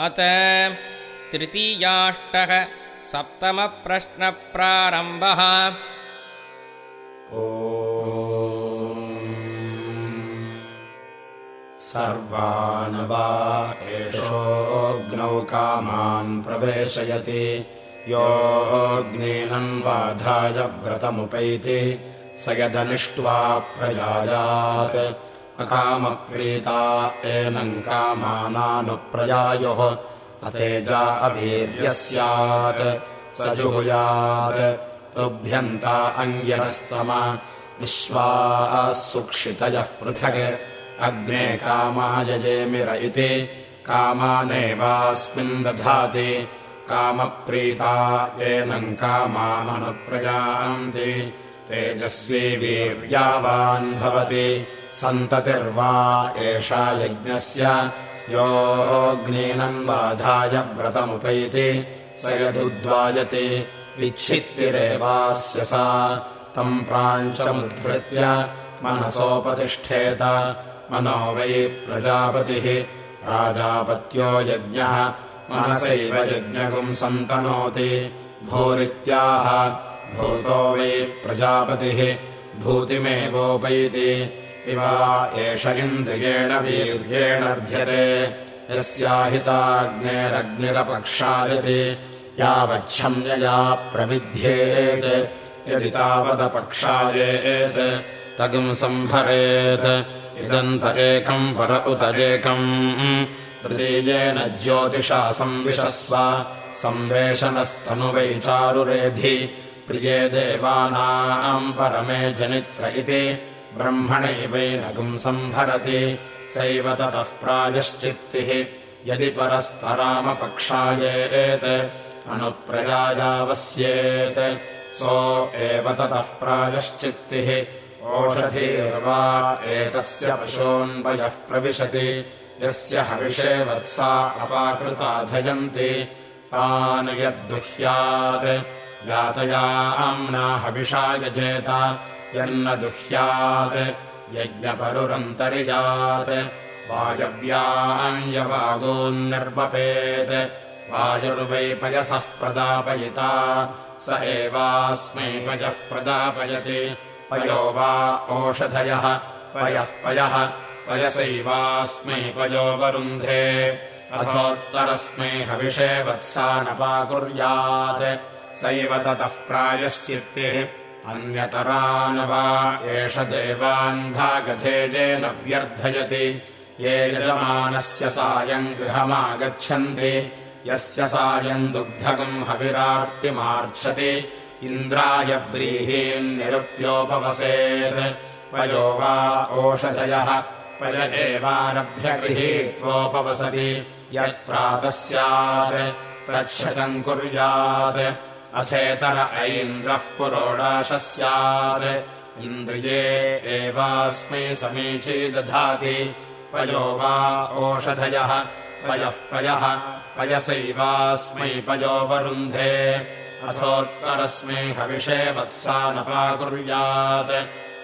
अत तृतीयाष्टः सप्तमप्रश्नप्रारम्भः। सर्वान् वा एषोऽग्नौ कामान् प्रवेशयति। योऽग्नेनन्वाधाय व्रतमुपैति। स यदनिष्ट्वा प्रजायात् अकामप्रीता एनम् कामानानुप्रयायोः अतेजा अभीर्यः स्यात् स जुहुयात् तुभ्यन्ता अङ्ग्यस्तम विश्वाः सुक्षितयः पृथक् अग्ने कामायजेमिर इति कामानेवास्मिन् दधाति कामप्रीता एनम् कामाननुप्रजान्ति तेजस्वी वीर्यावान् भवति सन्ततिर्वा एषा यज्ञस्य योऽग्नीनन्वाधाय व्रतमुपैति स यदुद्वायति विच्छित्तिरेवास्य सा तम् प्राञ्चमुद्धृत्य मनसोपतिष्ठेत मनो वै प्रजापतिः प्राजापत्यो यज्ञः मनसैव यज्ञकुम् सन्तनोति भूरित्याह भूतो वै प्रजापतिः भूतिमेवोपैति एष इन्द्रियेण वीर्येणर्ध्यते यस्याहिताग्नेरग्निरपक्षायति यावच्छम्यया प्रविध्येत्। यदि तावदपक्षायेत् तगुम् सम्भरेत् इदन्त एकम् पर उत एकम्। तृतीयेन ज्योतिषा संविशस्व। संवेशनस्तनुवैचारुरेधि प्रिये देवानाम् परमे जनित्र इति ब्रह्मणैवैनगुम् सम्भरति सैव ततः प्रायश्चित्तिः यदि परस्तरामपक्षायेत् अनुप्रयायावस्येत् सो एव ततः प्रायश्चित्तिः ओषधीर्वा एतस्य पशोऽन्वयः प्रविशति यस्य हर्षे वत्सा अपाकृताधयन्ति तान् यद्दुह्यात् यातयाम्ना हविषा यजेत यन्न दुह्यात् यज्ञपरुरन्तर्यात् वायव्याञ्यवागोन्निर्वपेत् वायुर्वै पयसः प्रदापयिता स एवास्मै पयः प्रदापयति। पयो वा ओषधयः पयः पयः पयसैवास्मै पयोऽवरुन्धे अथोत्तरस्मै हविषे वत्सा नपाकुर्यात् सैव ततः प्रायश्चित्तिः अन्यतरान् वा एष देवान् भागधेयेन व्यर्थयति। ये यजमानस्य सायम् गृहमागच्छन्ति। यस्य सायम् दुग्धकम् हविरार्तिमार्च्छति। इन्द्राय व्रीहीन्निरुप्योपवसेत् पयो वा ओषधयः पय एवारभ्य गृहीत्वोपवसति। यत्प्रातः स्यात् तच्छतम् कुर्यात् अथेतर ऐन्द्रः पुरोडाशः स्यात् इन्द्रिये एवास्मै समीची दधाति। पयो वा ओषधयः। पयः पयः पयसैवास्मै पयोऽवरुन्धे अथोत्तरस्मै हविषे वत्सा नपाकुर्यात्।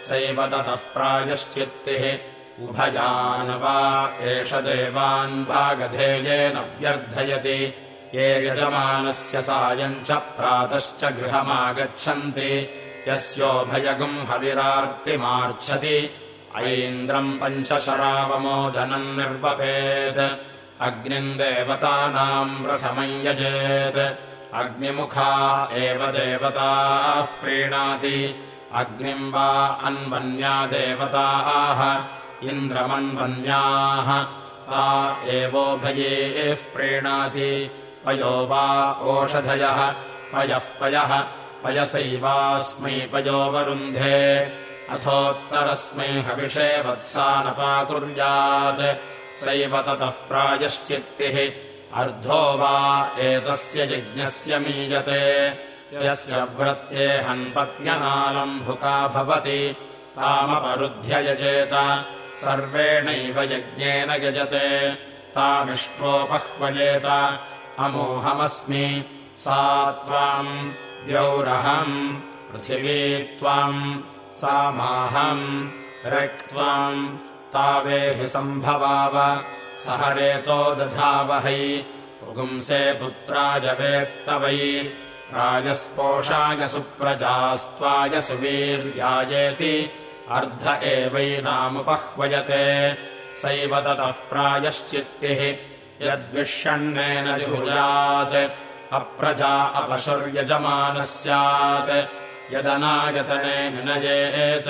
सैव ततः प्रायश्चित्तिः। उभयान् वा एष देवान् भागधेयेन व्यर्थयति ये यजमानस्य सायम् च प्रातश्च गृहमागच्छन्ति। यस्योभयगुम् हविरार्तिमार्च्छति। ऐन्द्रम् पञ्चशरावमोदनम् निर्वपेत्। अग्निम् देवतानाम् प्रथमम् यजेत्। अग्निमुखा एव देवताः प्रीणाति। अग्निम् वा अन्वन्या देवताः। इन्द्रमन्वन्याः। ता एवोभयेः प्रीणाति पयो वा ओषधयः पयः पयः पयसैवास्मै पयोऽवरुन्धे अथोत्तरस्मै हविषे वत्सा नपाकुर्यात्। सैव ततः प्रायश्चित्तिः अर्धो वा एतस्य यज्ञस्य मीयते। यस्य व्रत्येहन्पत्न्यनालम्भुका भवति तामपरुध्ययजेत। सर्वेणैव यज्ञेन यजते। तामिष्ट्रोपह्वयेत अमोहमस्मि सा त्वाम् द्यौरहम् पृथिवी त्वाम् सा माहम् रक्त्वाम् तावेहि सम्भवाव। सह रेतो दधावहै पुगुंसे पुत्राय वेत्तवै। राजस्पोषाय सुप्रजास्त्वाय सुवीर्यायेति अर्ध एवैनामुपह्वयते सैव ततः प्रायश्चित्तिः यद्विष्यण्णेन जुहुयात् अप्रजा अपशुर्यजमानः स्यात् यदनागतने निनयेत्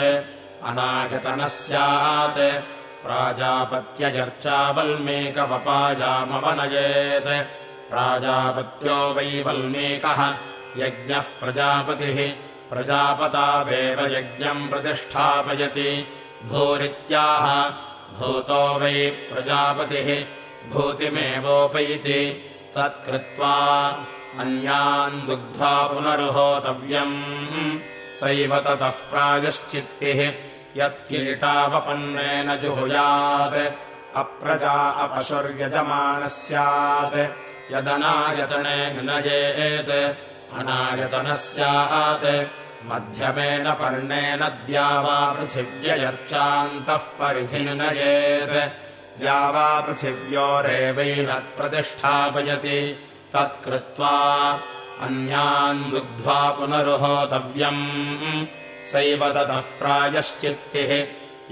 अनागतनः स्यात् प्राजापत्ययर्चा वल्मीकवपायामवनयेत् प्राजापत्यो वै वल्मीकः यज्ञः प्रजापतिः। प्रजापतावेव यज्ञम् प्रतिष्ठापयति। भूरित्याह भूतो वै प्रजापतिः भूतिमेवोपैति तत्कृत्वा अन्यान् दुग्ध्वा पुनरुहोतव्यम्। सैव ततः प्रायश्चित्तिः यत्कीटावपन्नेन जुहुयात् अप्रजा अपशुर्यजमानः स्यात् यदनायतने निनयेत् अनायतनः स्यात् मध्यमेन पर्णेन द्यावा पृथिव्ययर्चान्तः परिधि निनयेत् द्यावा पृथिव्योरेवैनत्प्रतिष्ठापयति तत्कृत्वा अन्यान् दुग्ध्वा पुनरुहोतव्यम्। सैव ततः प्रायश्चित्तिः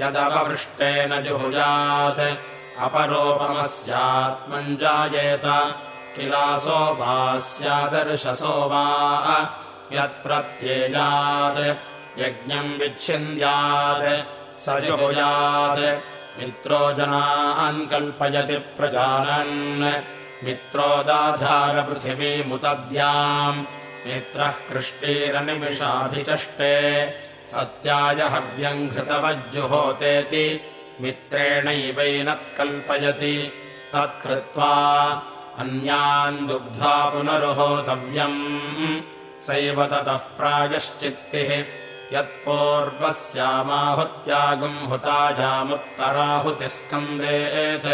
यदपपृष्टेन जुहुयात्। अपरोपमस्यात्मञ्जायेत किलासो वा स्यादर्शसो वा यत्प्रत्येयात्। यज्ञम् विच्छिन्द्यात्। स जुहुयात् मित्रो जनान् कल्पयति प्रजानन्। मित्रोदाधारपृथिवीमुतद्याम् मित्रः कृष्टीरनिमिषाभिचष्टे सत्याय हव्यम् घृतवज्जुहोतेति। मित्रेणैवैनत्कल्पयति। तत्कृत्वा अन्यान् दुग्ध्वा पुनरुहोतव्यम्। सैव ततः प्रायश्चित्तिः यत्पूर्वस्यामाहुत्यागुम् हुतायामुत्तराहुतिस्कन्देत्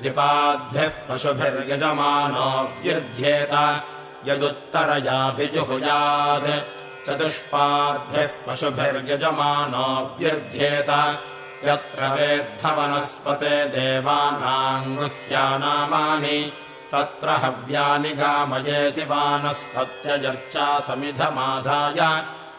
द्विपाद्भिः पशुभिर्यजमानो व्यर्थ्येत यदुत्तरयाभिजुहुयात्। चतुष्पाद्भिः पशुभिर्यजमानो व्यर्थ्येत यत्र वेद्धवनस्पते देवानाम् गृह्यानामानि तत्र हव्यानि गामयेति वानस्पत्यजर्चा समिधमाधाय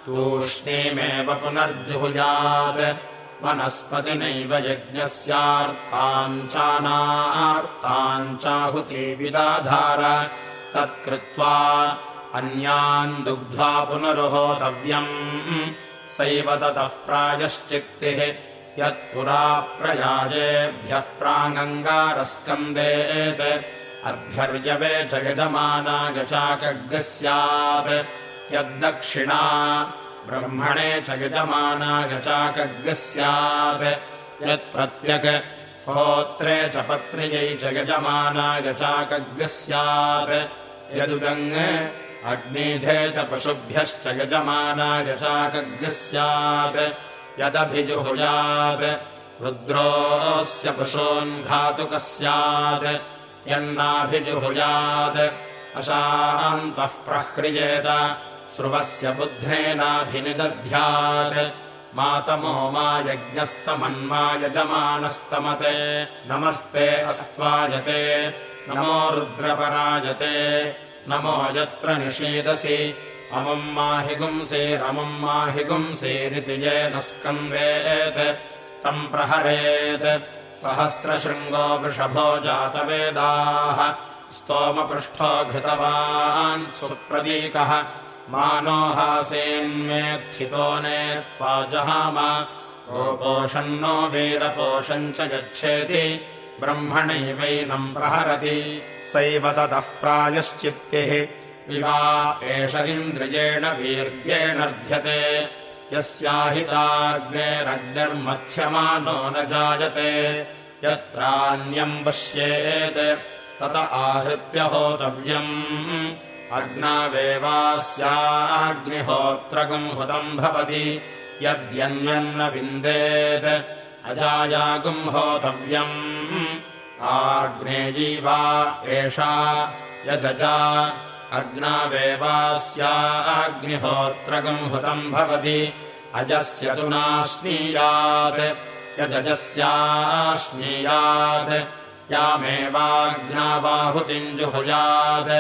तूष्णीमेव पुनर्जुहुयात्। वनस्पतिनैव यज्ञस्यार्ताञ्चानार्ताञ्चाहुतिविदाधार तत्कृत्वा अन्यान् दुग्ध्वा पुनरुहोतव्यम्। सैव ततः प्रायश्चित्तिः। यत्पुरा प्रयाजेभ्यः प्राङ्गारस्कन्देत् अर्भ्यर्यवे च यजमानागचाकग्ः स्यात् यद्दक्षिणा ब्रह्मणे च यजमानागचाकग्ः स्यात् यत्प्रत्यक् होत्रे च पत्न्यै च यजमानागचाकग्ः स्यात् यदुदङ् अग्निधे च पशुभ्यश्च यजमानागचाकग्ः स्यात् यदभिजुहुयात् रुद्रोऽस्य पशोन्घातुकः स्यात् यन्नाभिजुहुयात् अशान्तः प्रह्रियेत स्रुवस्य बुद्धेनाभिनिदध्यात्। मातमो मा यज्ञस्तमन्मा यजमानस्तमते नमस्ते अस्त्वायते। नमो रुद्रपरायते। नमो यत्र निषीदसि। अमुम् माहिगुंसेरमुम् माहिगुंसेरिति येन स्कन्देत् तम् प्रहरेत्। सहस्रशृङ्गो वृषभो जातवेदाः। स्तोमपृष्ठो घृतवान् सुप्रदीकः मानोहासेन्मेत्थितो नेत्वा जहाम। गोपोषन्नो वीरपोषम् च यच्छेति ब्रह्मणैवैनम् प्रहरति। सैव ततः प्रायश्चित्तिः। विवा एष इन्द्रियेण वीर्येणर्ध्यते यस्याहिताग्नेरग्निर्मथ्यमानो न जायते। यत्रान्यम् पश्येत् तत आहृत्य होतव्यम् अग्नावेवास्याग्निहोत्रगम् हुतम् भवति यद्यन्यन्न विन्देत् अजायागुम् होतव्यम् आग्नेयी वा एषा यदजा। अग्नावेवास्याग्निहोत्रगम् हुतम् भवति अजस्य तु नाश्नीयात् यदजस्याश्नीयात् यामेवाग्नाबाहुतिम् जुहुयात्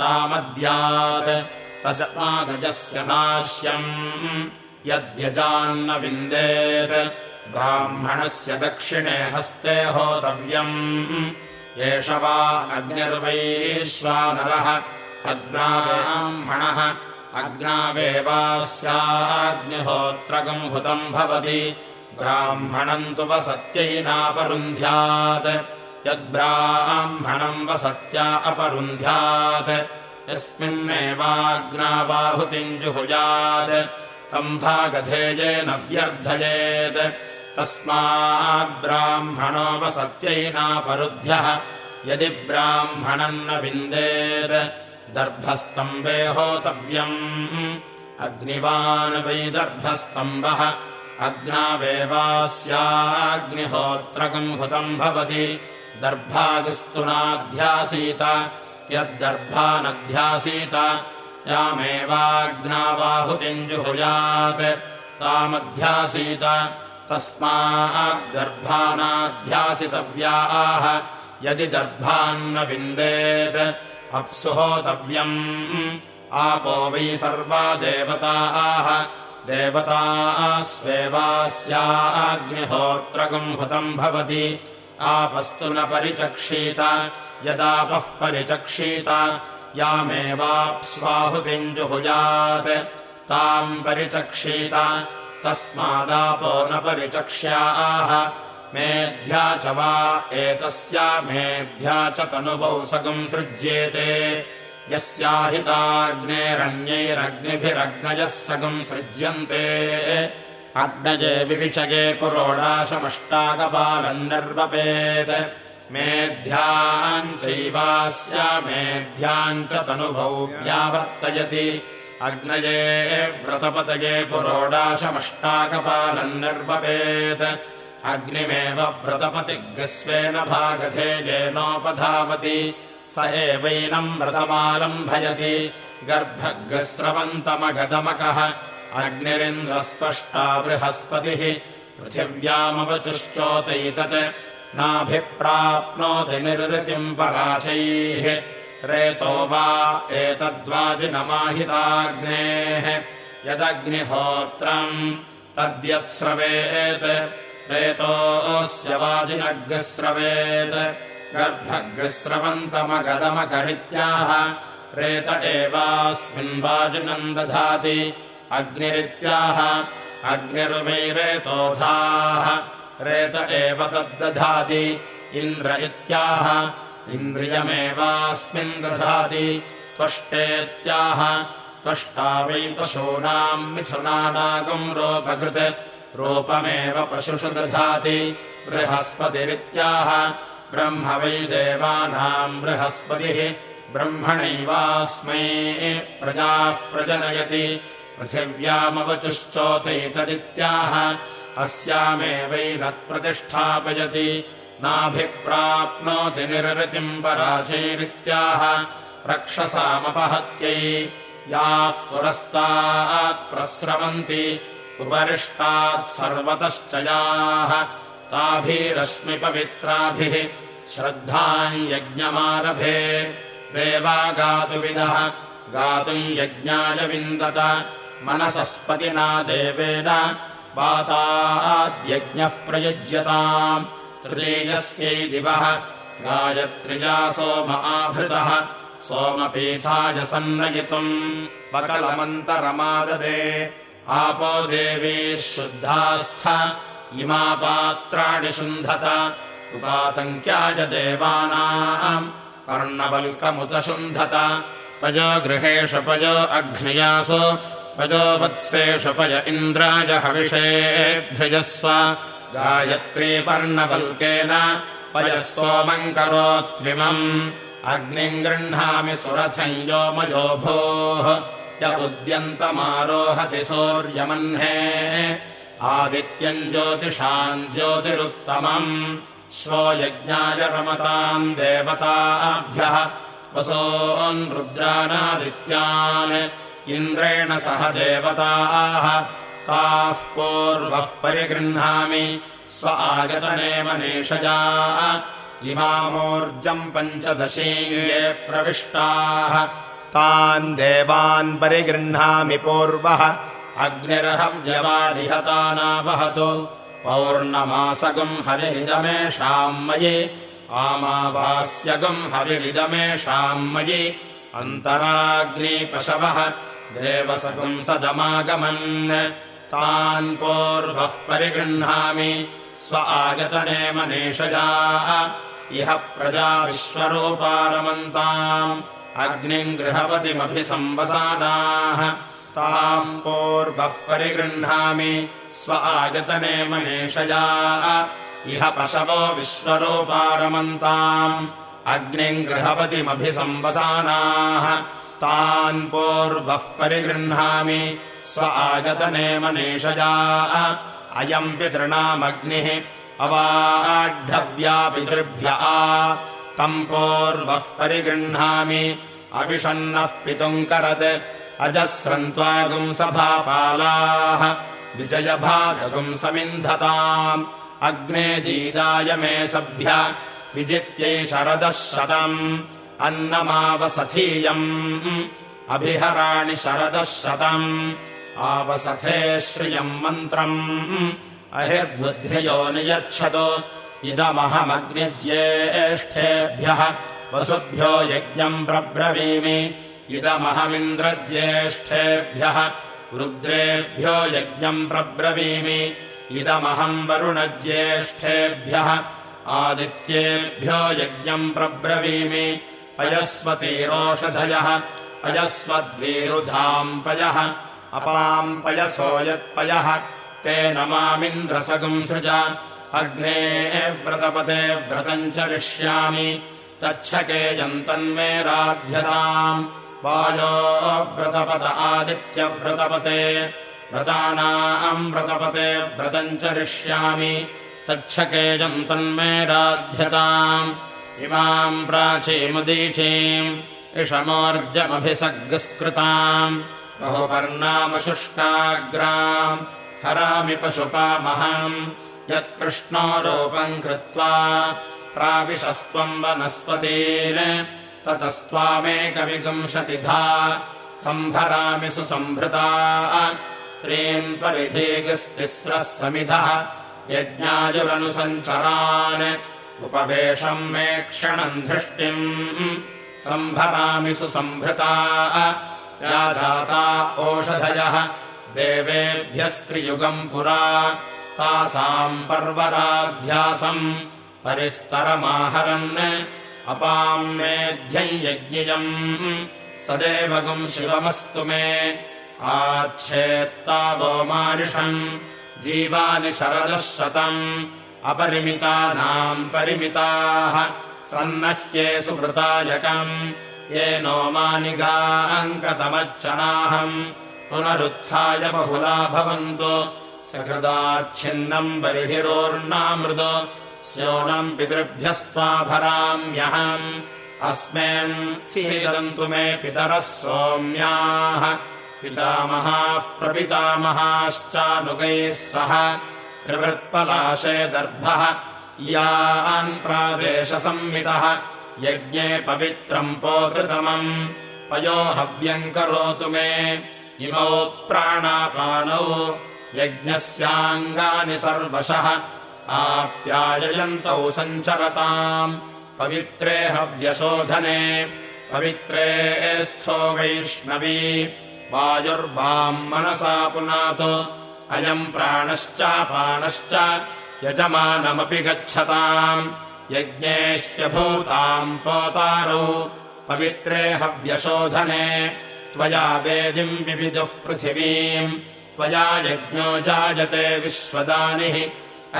तामद्यात् तस्मागजस्य नाश्यम्। यद्यजान्न विन्देत् ब्राह्मणस्य दक्षिणे हस्ते होतव्यम्। एष वा अग्निर्वैश्वानरः। अग्नाब्राह्मणः अग्नावेवास्याग्निहोत्रगम् हुतम् भवति। ब्राह्मणम् तु वसत्यैनापरुन्ध्यात् यद्ब्राह्मणम् वसत्या अपरुन्ध्यात् यस्मिन्नेवाग्नाबाहुतिम् जुहुयात् तम् भागधेयेन व्यर्थयेत् तस्माद्ब्राह्मणो वसत्यैनापरुध्यः यदि ब्राह्मणम् न विन्देत् दर्भस्तम्बे होतव्यम् अग्निवान् वै दर्भस्तम्बः अग्नावेवास्याग्निहोत्रकम् हुतम् भवति दर्भागिस्तु नाध्यासीत यद्दर्भानध्यासीत यामेवाग्नावाहुतिम् जुहुयात् तामध्यासीत तस्माद्दर्भानाध्यासितव्याः यदि दर्भान्न विन्देत् अप्सु होतव्यम् आपो वै सर्वा देवताः देवतास्वेवास्याग्निहोत्रगम् हुतम् भवति आपस्तु न परिचक्षीत। यदापः परिचक्षीत। यामेवाप्स्वाहुतिम् जुहुयात् ताम् परिचक्षीत। तस्मादापो न परिचक्ष्याः। मेध्या च वा एतस्या मेध्या च तनुभौ सगम् सृज्येते। यस्याहिताग्नेरन्यैरग्निभिरग्नयः सगम् सृज्यन्ते अग्नजे विविचये पुरोडाशमष्टाकपालम् निर्वपेत् मेध्याम् चैवास्या मेध्याम् च तनुभौ व्यावर्तयति। अग्नये व्रतपतये पुरोडाशमष्टाकपालम् निर्वपेत् अग्निमेव व्रतपतिग्स्वेन भागधेयेनोपधावति। स एवैनम् व्रतमालम्भयति। गर्भग्स्रवन्तमगदमकः अग्निरिन्द्रस्त्वष्टा बृहस्पतिः पृथिव्यामवचुश्चोतैतत् नाभिप्राप्नोति निर्वृतिम् पराचैः रेतो वा एतद्वाजिनमाहिताग्नेः यदग्निहोत्रम् तद्यत्स्रवेत् रेतोऽस्य वाजिनग्स्रवेत् गर्भग्स्रवन्तमगदमकरित्याह रेत एवास्मिन् वाजिनम् दधाति अग्निरित्याह अग्निर्वैरेतोधाः रेत एव तद्दधाति इन्द्र इत्याह इन्द्रियमेवास्मिन् दधाति त्वष्टेत्याह त्वष्टा वै पशूनाम् मिथुनानागम् रोपकृत् रूपमेव पशुषु दधाति बृहस्पतिरित्याह ब्रह्म वै देवानाम् बृहस्पतिः ब्रह्मणैवास्मै प्रजाः प्रजनयति पृथिव्यामवचुश्चोतैतदित्याह अस्यामेवैतत्प्रतिष्ठापयति नाभिप्राप्नोति निर्वृतिम् पराचैरित्याह रक्षसामपहत्यै। याः पुरस्तात् प्रस्रवन्ति। उपरिष्टात् सर्वतश्च याः। ताभिरश्मिपवित्राभिः। श्रद्धाम् यज्ञमारभे। देवा गातुविदः गातुम् यज्ञाय विन्दत मनसस्पतिना देवेन वाताद्यज्ञः प्रयुज्यताम्। तृतीयस्यै दिवः गायत्र्या सोम आवृतः सोमपीठाय सन्नयितुम्। वकलमन्तरमाददे आपो देवी शुद्धास्थ इमा पात्राणि शुन्धत। उपातङ्क्याय देवानाम् कर्णवल्कमुत शुन्धत। पयो गृहेषु पयो अघ्नयासु पयो वत्सेषु पय इन्द्राय हविषेऽध्युजस्व गायत्री पर्णवल्केन पयः करोत्विमम् अग्निम् गृह्णामि सुरथम् मयो भोः य उद्यन्तमारोहति सौर्यमह्ने। आदित्यम् ज्योतिषाम् ज्योतिरुत्तमम्। श्वो यज्ञाय रमताम् देवताभ्यः। वसोन् रुद्रानादित्यान् इन्द्रेण सह देवताः। ताः पूर्वः परिगृह्णामि स्व आगतनेव नेषजा। इमामोर्जम् पञ्चदशी ये प्रविष्टाः। तान् देवान् परिगृह्णामि पूर्वः। अग्निरहव्यवारिहतानावहतु पौर्णमासगम् हरिरिदमेषाम् मयि। आमावास्यगम् हरिरिदमेषाम् मयि। अन्तराग्निपशवः देवसगम् सदमागमन्। तान् पूर्वः परिगृह्णामि स्व आगतने मनीषया इह प्रजा विश्वरूपारमन्ताम्। अग्निम् गृहपतिमभिसंवसादाः। ताम् पूर्वः परिगृह्णामि स्व आगतने मनीषया इह पशवो विश्वरूपारमन्ताम्। अग्निम् गृहपतिमभिसंवसानाः तान् पूर्वः परिगृह्णामि। स्व आगतने मनीषया अयम् पितृणामग्निः अवाढव्यापितृभ्य तम् पूर्वः परिगृह्णामि। अविषन्नः पितुम् करत्। अजस्रन्त्वागुम् सभापालाः। विजयभागुम् समिन्धताम्। अग्ने दीदाय मे सभ्य। विजित्यै शरदः शतम् अन्नमावसथीयम्। अभिहराणि शरदः शतम्। आवसथे श्रियम् मन्त्रम्। अहिर्बुद्धियो नियच्छतु। इदमहमग्निज्येष्ठेभ्यः। वसुभ्यो यज्ञम् प्रब्रवीमि इदमहमिन्द्रज्येष्ठेभ्यः। रुद्रेभ्यो यज्ञम् प्रब्रवीमि इदमहम् वरुणज्येष्ठेभ्यः। आदित्येभ्यो यज्ञम् प्रब्रवीमि अयस्वतीरोषधयः। अयस्वद्वीरुधाम् पयः। अपाम् पयसो यत्पयः। तेन मामिन्द्रसगुम् सृज। अग्ने व्रतपते व्रतम् चरिष्यामि तच्छकेयम् तन्मे राध्यताम्। वायो व्रतपत आदित्यव्रतपते। व्रतानाम् व्रतपते व्रतम् चरिष्यामि तच्छकेयम् तन्मे राध्यताम् इमाम् प्राचीमुदीचीम् इषमोर्जमभिसर्गस्कृताम् बहुपर्णामशुष्काग्राम् हरामि पशुपामहम् यत्कृष्णो रूपम् कृत्वा प्राविशस्त्वम् वनस्पतीन् ततस्त्वामेकविगुंशतिधा सम्भरामि सुसम्भृता त्रीन् परिधीगस्तिस्रः समिधः यज्ञायुरनुसञ्चरान् उपवेशम् मे क्षणम् धृष्टिम्। सम्भरामि सुसम्भृता या जाता ओषधयः। देवेभ्यस्त्रियुगम् पुरा। तासाम् पर्वराभ्यासम् परिस्तरमाहरन्। अपाम् मेध्यम् यज्ञियम्। सदेवगुम् शिवमस्तु मे। आच्छेत्तावो मारिषम् जीवानि शरदः शतम् अपरिमितानाम् परिमिताः सन्नह्ये सुकृतायकम् ये नो मानिगाङ्कतमच्चनाहम् पुनरुत्थाय बहुला भवन्तु सकृदाच्छिन्नम् बर्हिरोर्णामृद स्योनम् पितृभ्यस्त्वाभराम्यहम् अस्मिन् सीदन्तु मे पितरः सोम्याः पितामहाः प्रपितामहाश्चानुगैः सह त्रिवृत्पलाशे दर्भः। यान् प्रादेशसंमितः यज्ञे पवित्रम् पोतृतमम्। पयो हव्यम् करोतु मे। इमौ प्राणापानौ। यज्ञस्याङ्गानि सर्वशः। आप्याययन्तौ सञ्चरताम्। पवित्रे हव्यशोधने। पवित्रे स्थो वैष्णवी। वायुर्वाम् मनसा पुनातु अयम् प्राणश्चापानश्च यजमानमपि गच्छताम्। यज्ञे ह्यभूताम् पोतारौ। पवित्रे हव्यशोधने। त्वया वेदिम् विविदुः पृथिवीम्। त्वया यज्ञो जायते विश्वदानिः।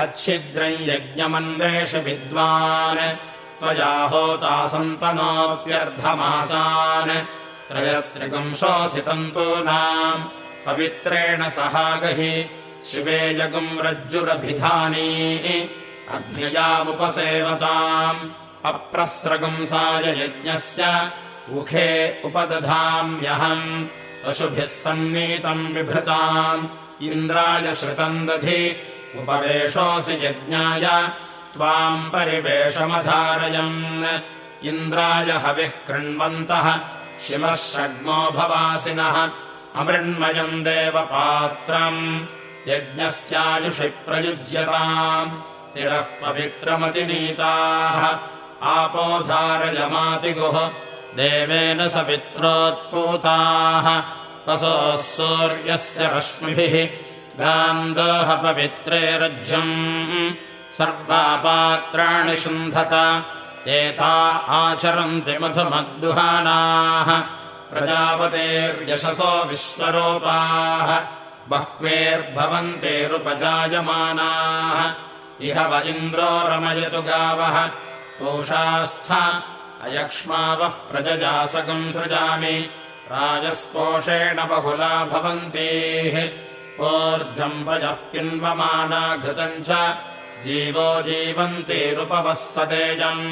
अच्छिद्रम् यज्ञमन्वेष विद्वान्। त्वया होता सन्तनोऽप्यर्धमासान् त्रयस्त्रिगुंशोऽसितन्तूनाम् पवित्रेण सहागहि। शिवेयगुम् रज्जुरभिधानी। अग्न्ययामुपसेवताम् अप्रस्रगुंसाय यज्ञस्य मुखे उपदधाम्यहम् पशुभिः सन्नीतम् विभृताम् इन्द्राय श्रितम् दधि। उपवेशोऽसि यज्ञाय। त्वाम् परिवेशमधारयन्। इन्द्राय हविः कृण्वन्तः। शिवः षड्मो भवासिनः अमृण्मयम् देवपात्रम् यज्ञस्यायुषि प्रयुज्यताम् तिरः पवित्रमतिनीताः। आपोधारयमातिगुः देवेन सवित्रोत्पूताः वसोः सूर्यस्य रश्मिभिः गान्दोह पवित्रे रज्यम् सर्वापात्राणि शुन्धत एता आचरन्ति मधुमद्दुहानाः प्रजापतेर्यशसो विश्वरूपाः बह्वेर्भवन्तेरुपजायमानाः। इह व इन्द्रो रमयतु गावः पूषास्थ अयक्ष्मावः प्रजजासकम् सृजामि। राजस्पोषेण बहुला भवन्तीः ओर्जम्बजः पिन्वमाना घृतम् च जीवो जीवन्तीरुपवः सदेयम्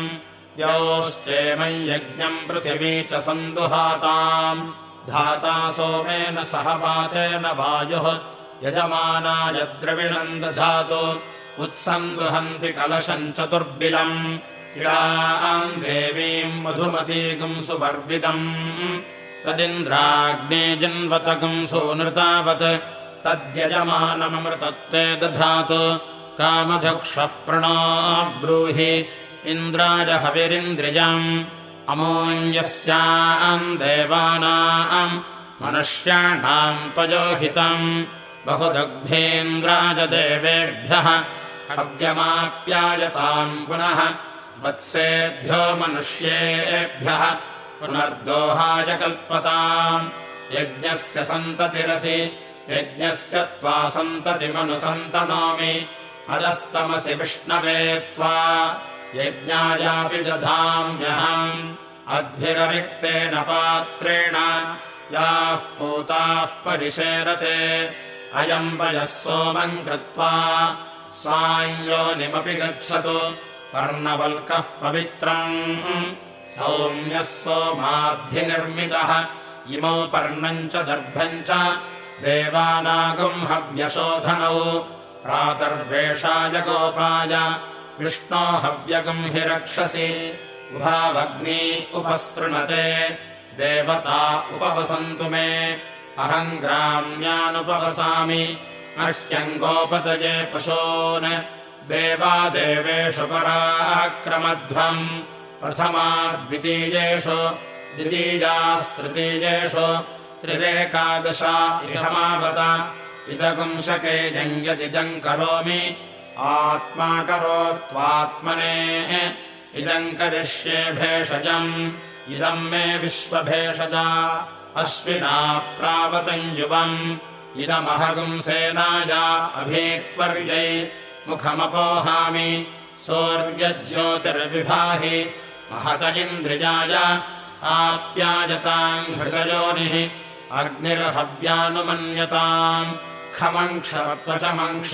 यज्ञम् पृथिवी च सन्दुहाताम् धाता सोमेन सह पातेन वायुः। यजमानाय द्रविणम् दधातु उत्सन्दुहन्ति कलशम् चतुर्बिलम्। इडाम् देवीम् मधुमतीगुम् सुवर्विदम्। तदिन्द्राग्ने जन्वतगुम् सोनृतावत्। तद्यजमानममृतत्ते दधातु। कामधक्षः प्रणो ब्रूहि इन्द्राय हविरिन्द्रियम् अमोऽन्यस्याम् देवानाम् मनुष्याणाम् पयोहितम् बहुदग्धेन्द्राजदेवेभ्यः हव्यमाप्यायताम् पुनः वत्सेभ्यो मनुष्येभ्यः पुनर्दोहाय कल्पताम् यज्ञस्य सन्ततिरसि यज्ञस्य त्वा सन्ततिमनुसन्तनोमि अदस्तमसि विष्णवे त्वा यज्ञायापि दधाम्यहम्। अद्भिररिक्तेन पात्रेण याः पूताः परिशेरते। अयम् वयः सोमम् कृत्वा स्वाञ्योनिमपि गच्छतु। पर्णवल्कः पवित्रम्। सौम्यः सोमाद्धिनिर्मितः। इमौ पर्णम् च दर्भम् च देवानागुम् हव्यशोधनौ प्रातर्वेषाय गोपाय विष्णो हव्यगम् हि रक्षसि। उभावग्नी उपस्तृणते। देवता उपवसन्तु मे। अहम् ग्राम्यानुपवसामि। मह्यम् गोपतये पशून्। देवादेवेषु पराक्रमध्वम्। प्रथमा द्वितीयेषु द्वितीयास्तृतीयेषु त्रिरेकादशा इहमावत इदगुंशके यदिदम् करोमि आत्मा करोत्वात्मने इदम् करिष्ये भेषजम् इदम् मे विश्वभेषजा अश्विना प्रावतम् युवम् इदमहगुम् सेनाया अभीत्वर्यै मुखमपोहामि सूर्यज्योतिर्विभाहि महत इन्द्रियाय आप्यायताम् हृदयोनिः अग्निर्हव्यानुमन्यताम् खमङ्क्षत्वचमङ्क्ष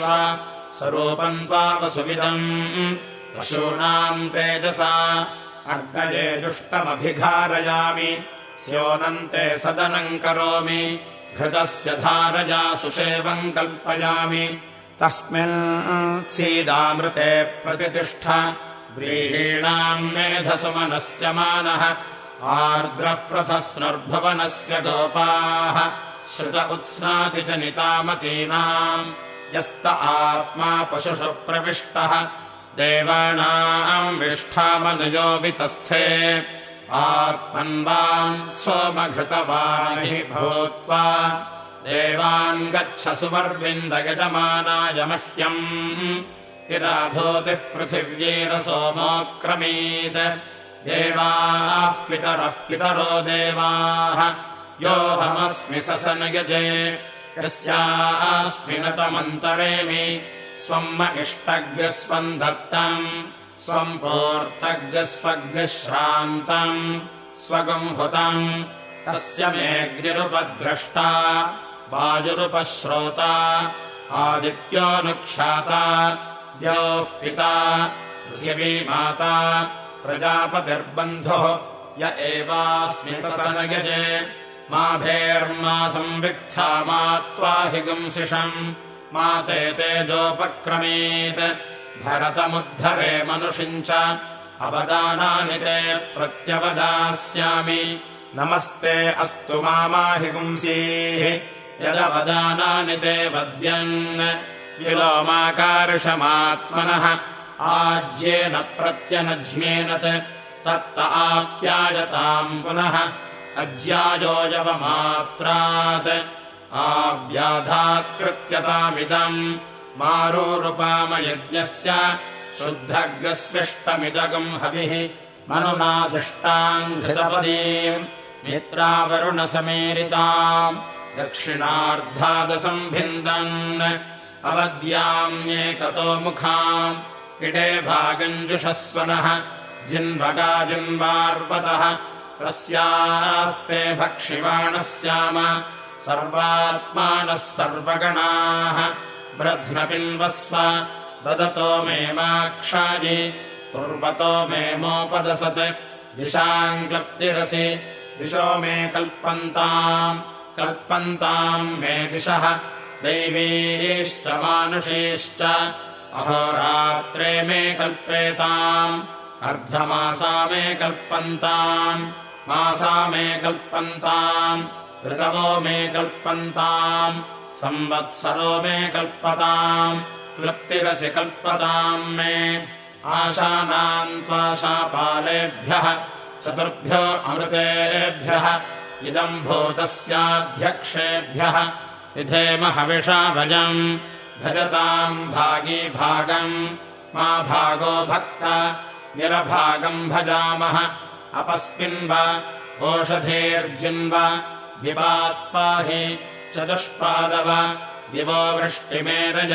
स्वरूपम् त्वापसुविदम् पशूनाम् तेजसा अग्नये दुष्टमभिघारयामि। स्योनन्ते सदनम् करोमि। घृतस्य धारया सुषेवम् कल्पयामि। तस्मिन् सीदामृते प्रतितिष्ठ। व्रीहीणाम् मेधसुमनस्य मानः। आर्द्रः प्रथस्नुर्भुवनस्य गोपाः। श्रुत उत्स्नाति च नितामतीनाम् यस्त आत्मा पशुषु प्रविष्टः। देवानाम् विष्ठामनुयो वितस्थे। आत्मन्वान् सोमघृतवान् हि भूत्वा। देवान् गच्छ सुवर्विन्दयजमानाय मह्यम्। इराभूतिः पृथिव्यैरसोमोत्क्रमीत् देवाः पितरः पितरो देवाः। योऽहमस्मि ससनयजे। यस्यास्मि न तमन्तरेमि स्वम् म इष्टज्ञः स्वम् दत्तम् स्वम् पोर्तज्ञस्वग्श्रान्तम् स्वगम् हुतम्। तस्य मेऽग्निरुपद्रष्टा वायुरुपश्रोता आदित्योऽनुक्षाता द्योः पिता पृथिवी माता प्रजापतिर्बन्धुः य एवास्मि ससनयजे माभेर्मा संविक्था मा त्वा हि गुंसिषम् मा ते तेजोपक्रमीत्। भरतमुद्धरे मनुषिम् च अवदानानि ते प्रत्यवदास्यामि। नमस्ते अस्तु पुंसीः यदवदानानि ते वद्यन्। विलोमाकार्षमात्मनः आज्येन प्रत्यनज्ञेनत् तत्त आप्यायताम् पुनः अज्यायोजवमात्रात् आव्याधात्कृत्यतामिदम् मारूरुपामयज्ञस्य शुद्धग्रस्पृष्टमिदगम् हविः मनुनाधिष्टाम् घृतपदीम् मित्रावरुणसमेरिताम् दक्षिणार्धादसम्भिन्दन् अवद्याम्येकतो मुखाम् इडे भागञ्जुषस्वनः जिन्वगाजिन्वार्वतः तस्यास्ते भक्षिवाणः स्याम सर्वात्मानः सर्वगणाः ब्रध्नपिन्वस्व ददतो मे माक्षायि कुर्वतो मे मोपदसत् दिशाम् क्लप्तिरसि दिशो मे कल्पन्ताम् कल्पन्ताम् मे दिशः दैवीश्च मानुषीश्च अहोरात्रे मे कल्पेताम् अर्धमासा मे कल्पन्ताम् मासा मे कल्पन्ताम् ऋतवो मे कल्पन्ताम् संवत्सरो मे कल्पताम् क्लप्तिरसि कल्पताम् मे। आशानाम् त्वाशापालेभ्यः चतुर्भ्यो अमृतेभ्यः इदम् भूतस्याध्यक्षेभ्यः विधेम हविषा भजम् भजताम् भागी भागम् मा भागो भक्त निरभागम् भजामः अपस्मिन्व ओषधेऽर्जुन्व दिवात्पाहि चतुष्पादव दिवो वृष्टिमेरज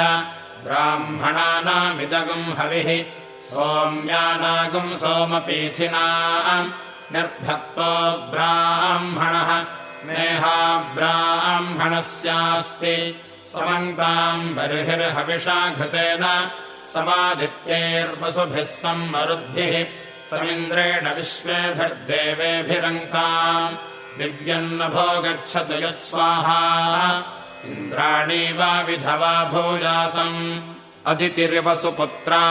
ब्राह्मणानामिदगुम् हविः सोम्यानागुम् सोमपीथिना निर्भक्तो ब्राह्मणः नेहा ब्राह्मणस्यास्ति समन्ताम् बर्हिर्हविषा घृतेन समादित्यैर्वसुभिः सम्मरुद्भिः समिन्द्रेण विश्वेभिर्देवेभिरङ्काम् दिव्यन्नभो गच्छतु यत्स्वाहा इन्द्राणी वा विधवा भूजासम्। अदितिर्वसुपुत्रा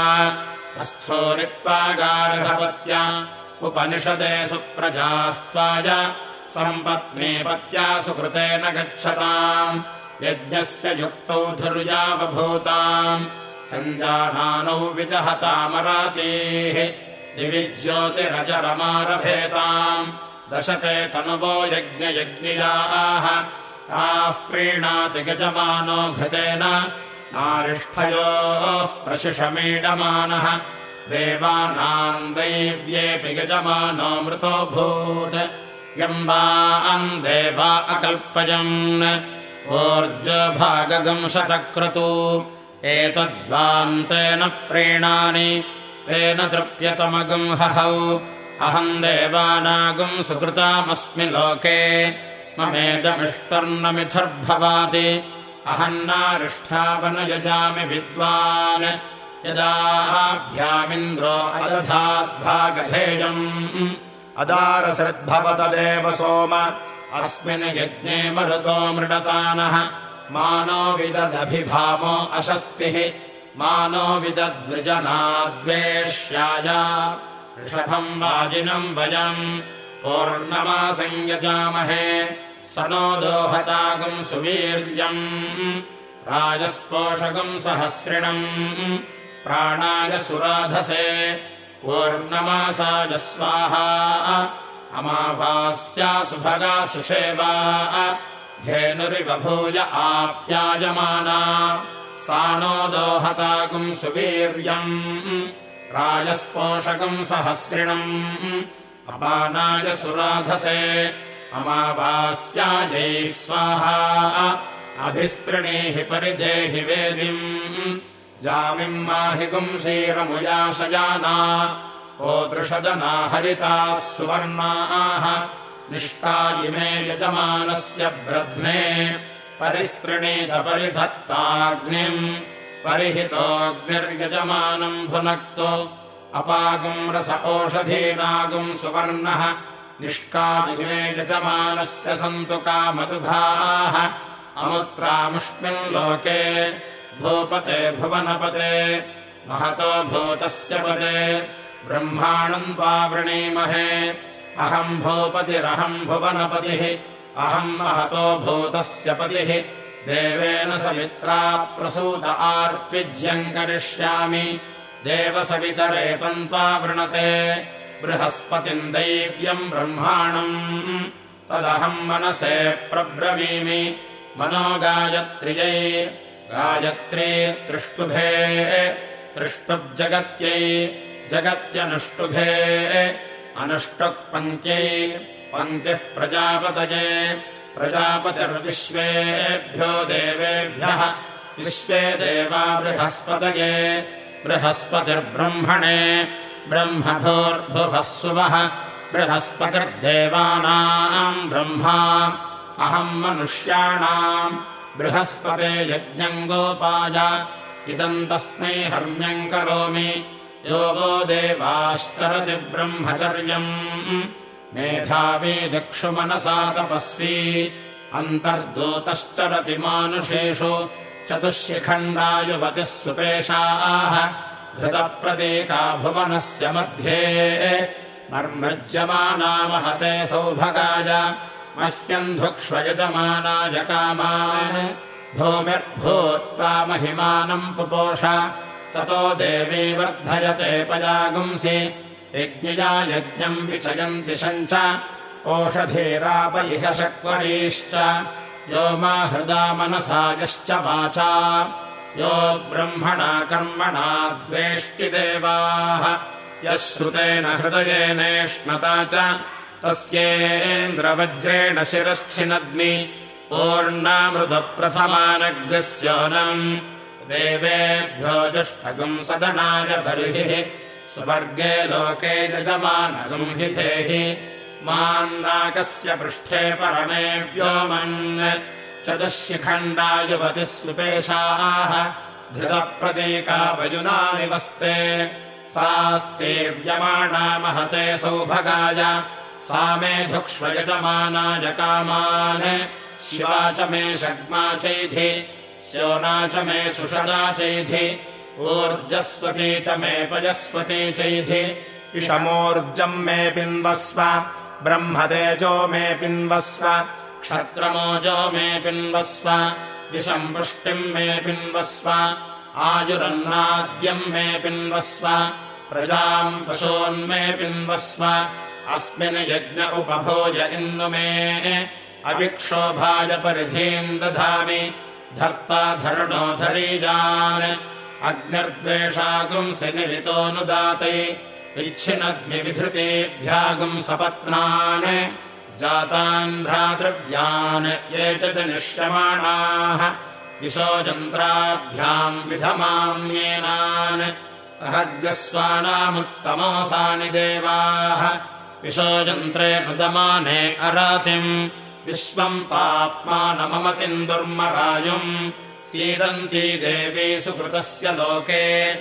स्थोरित्वा गार्हपत्या उपनिषदे सुप्रजास्त्वाय। सम्पत्नीपत्या सुकृतेन गच्छताम्। यज्ञस्य युक्तौ धुर्यावभूताम्। सञ्जानानौ विजहतामरातीः दिवि ज्योतिरजरमारभेताम् दशते तनुवो यज्ञयज्ञियाः। ताः प्रीणाति गजमानो घृतेन। नारिष्ठयोः प्रशिषमीडमानः। देवानाम् दैव्येऽपि गजमानो मृतोऽभूत्। यम् वा अम् देवा अकल्पयन्। ऊर्जभागगम् शतक्रतु। एतद्वान्तेन प्रीणानि तेन तृप्यतमगम् हहौ। अहम् देवानागम् सुकृतामस्मि लोके। ममेदमिष्टर्नमिथुर्भवाति अहम् नारिष्ठावनयजामि विद्वान्। यदाभ्यामिन्द्रो अदधाद्भागधेयम्। अदारसृद्भवतदेव सोम। अस्मिन् यज्ञे मरुतो मृडतानः। मानो विददभिभामो अशस्तिः मानो विदद्विजनाद्वेष्याय। ऋषभम् वाजिनम् वयम् पूर्णमासंयजामहे। स नो दोहतागम् सुवीर्यम् राजस्पोषकम् सहस्रिणम् प्राणाय सुराधसे। पूर्णमासाय स्वाहा। अमाभास्या सुभगा सुषेवा। धेनुरिवभूय आप्यायमाना सा नो दोहतागुम् सुवीर्यम् राजस्पोषकम् सहस्रिणम् अपानाय सुराधसे अमावास्यायै स्वाहा अभिस्तृणीः परिजेहि वेदिम् जामिम् माहि ओदृषदना हरिताः सुवर्णाः निष्ठा इमे यजमानस्य ब्रध्ने परिस्तृणीतपरिधत्ताग्निम् परिहितोऽग्निर्यजमानम् भुनक्तु। अपागुम् रस ओषधीनागुम् सुवर्णः। निष्कादिमे यजमानस्य सन्तु कामदुघाः। अमुत्रामुष्मिन् लोके भूपते भुवनपते। महतो भूतस्य पदे ब्रह्माणम् त्वा वृणीमहे अहम् भूपतिरहम् भुवनपतिः अहम् महतो भूतस्य पतिः। देवेन सवित्रा प्रसूत आर्त्विज्यम् करिष्यामि। देवसवितरेतम् त्वा वृणते। बृहस्पतिम् दैव्यम् ब्रह्माणम्। तदहम् मनसे प्रब्रवीमि। मनो गायत्र्यै। गायत्रे तृष्टुभे। तृष्टुब्जगत्यै। जगत्यनुष्टुभे। अनुष्टुक्पङ्क्त्यै पङ्क्तिः प्रजापतये। प्रजापतिर्विश्वेभ्यो देवेभ्यः। विश्वे देवा बृहस्पतये। बृहस्पतिर्ब्रह्मणे। ब्रह्मभोर्भुवः। सुवः बृहस्पतिर्देवानाम् ब्रह्मा। अहम् मनुष्याणाम् बृहस्पते यज्ञम् गोपाय। इदम् तस्मै हर्म्यम् करोमि। योगो देवाश्चरति ब्रह्मचर्यम् मेधावी दिक्षुमनसा तपस्वी अन्तर्दूतश्चरति मानुषेषु चतुष्यखण्डायुवतिः सुपेशाः घृतप्रतीका भुवनस्य मध्ये मर्मज्यमाना महते सौभगाय मह्यम् धुक्ष्वयजमानाय कामान् भूमिर्भूत्वा महिमानम् पुपोष ततो देवी वर्धयते पयागुंसि यज्ञया यज्ञम् विचयन्ति शञ्च ओषधीराप इह शक्वरीश्च। यो मा हृदा मनसा यश्च वाचा। यो ब्रह्मणा कर्मणा द्वेष्टिदेवाः यः श्रुतेन हृदयेनेष्णता च तस्येन्द्रवज्रेण शिरश्चिनद्मि ओर्णामृतप्रथमानग्स्योनम् देवेभ्यो जुष्टगम् सदनाय बर्हिः सुवर्गे लोके यजमानगम् हि धेहि मान्नाकस्य पृष्ठे परमे व्योमन् चतुष्यखण्डायुवतिः सुपेशाः। धृतप्रतीका वयुनानिवस्ते सास्तीर्यमाणा महते सौभगाय। सा मे धुक्ष्वयजमानाय कामान्। शिवा च मे शग्मा चैधि। स्योना च मे सुषदा चैधि ऊर्जस्वती च मे पयस्वती चैधि। इषमोर्जम् मे पिन्वस्व ब्रह्मतेजो मे पिन्वस्व क्षत्रमोजो मे पिन्वस्व विषम् पुष्टिम् मे पिन्वस्व आयुरन्नाद्यम् मे पिन्वस्व प्रजाम् पशून्मे पिन्वस्व अस्मिन् यज्ञ उपभोज दधामि धर्ता धरुणो धरीजान् अग्निर्द्वेषागुंसि निरितोऽनुदातै विच्छिनद्भिविधृतेभ्यागुम् सपत्नान् जातान् भ्रातृव्यान् ये च निश्यमाणाः विशोजन्त्राभ्याम् विधमाम्येनान् अहर्गस्वानामुत्तमोऽसानि देवाः। विशोजन्त्रे नुदमाने अरातिम्। विश्वम् पाप्मानममतिम् दुर्मरायुम् सीदन्ती देवी सुकृतस्य लोके।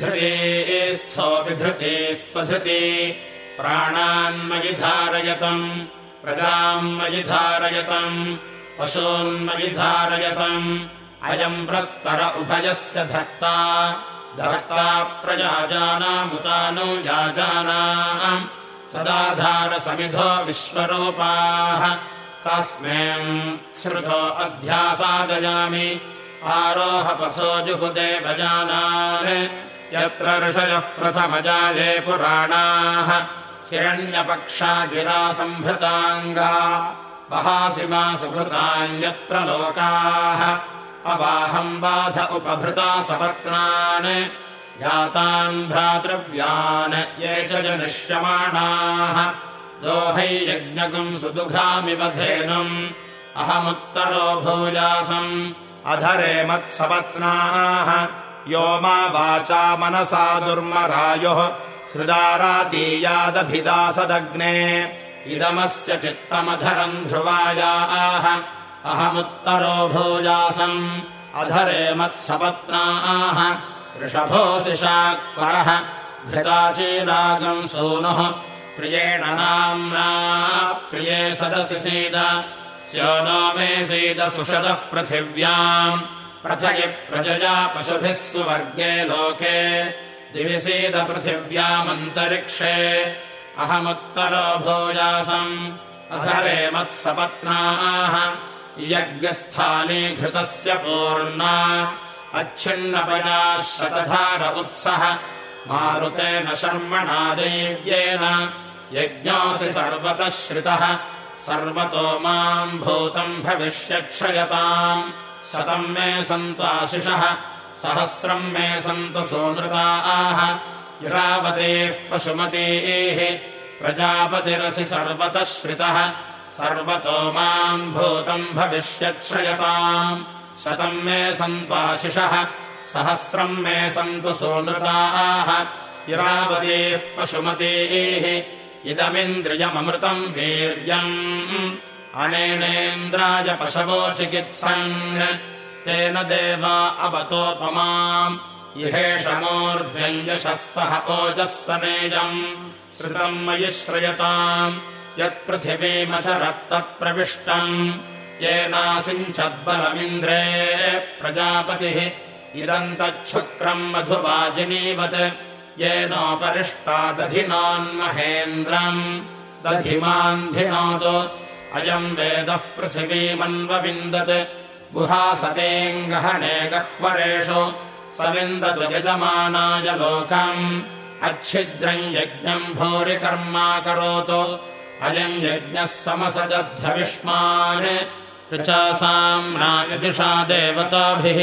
धृती स्थो विधृती स्वधृती। प्राणान्मयि धारयतम् प्रजाम् मयि धारयतम् पशून्मयि धारयतम्। अयम् प्रस्तर उभयस्य धर्ता धर्ता प्रजाजानामुतानो याजानाम् सदाधारसमिधो विश्वरूपाः। तस्मिन् श्रुतो अध्यासादयामि आरोहपथो जुहुदेवजानान् यत्र ऋषयः प्रथमजाये पुराणाः। हिरण्यपक्षा गिरासम्भृताङ्गा वहासिमा सुभृताम् यत्र लोकाः। अवाहम् बाध उपभृता सपत्नान्। जातान् भ्रातृव्यान्। ये च जनिष्यमाणाः। दोहै यज्ञकम् सुदुघामिव धेनुम्। अहमुत्तरो भूयासम् अधरे मत्सपत्नाः। यो मा वाचा मनसा दुर्मरायुः। हृदारातीयादभिदासदग्ने। इदमस्य चित्तमधरम् ध्रुवायाः। अहमुत्तरो भूयासम् अधरे मत्सपत्नाः। वृषभोऽसि शाक्वरः। घृताचेदागम् सूनुः। प्रियेण नाम्ना। प्रिये सदसि सीद स्यो नो मे सीद सुषदः पृथिव्याम् प्रथयि प्रजया पशुभिः सुवर्गे लोके दिविसीदपृथिव्यामन्तरिक्षे अहमुत्तरो भूयासम् अधरे मत्सपत्नाः यज्ञस्थानीघृतस्य पूर्णा अच्छिन्नपयाः शतधार उत्सः मारुतेन शर्मणा देव्येन यज्ञोऽसि सर्वतः श्रितः सर्वतो माम् भूतम् भविष्यक्षयताम्। शतम् मे सन्त्वाशिषः सहस्रम् मे सन्तु सोनृताः। इरावतेः पशुमतीः प्रजापतिरसि सर्वतः श्रितः। सर्वतो माम् भूतम् भविष्यच्छ्रयताम् शतम् मे सन्त्वाशिषः सहस्रम् मे सन्तु सोनृताः। इरावतीः पशुमतीः इदमिन्द्रियममृतम् वीर्यम्। अनेनेन्द्राय पशवो चिकित्सन्। तेन देवा अवतोपमाम्। इहेषमोर्जञ्जशः सह ओजः सनेजम् श्रुतम् मयि श्रयताम्। यत्पृथिवीमचरत्तत्प्रविष्टम् येनासिञ्चद्बलमिन्द्रे प्रजापतिः। इदम् तच्छुक्रम् मधुवाजिनीवत् येनोपरिष्टादधिनान्महेन्द्रम् दधिमान्धिनोतु। अयम् वेदः पृथिवीमन्वविन्दत्। गुहासतेऽङ्गहने गह्वरेषु स विन्दतु यजमानाय लोकम्। अच्छिद्रम् यज्ञम् भूरि कर्मा करोतु अयम् यज्ञः समसजद्धविष्मान् ऋचासाम्राजदिषा देवताभिः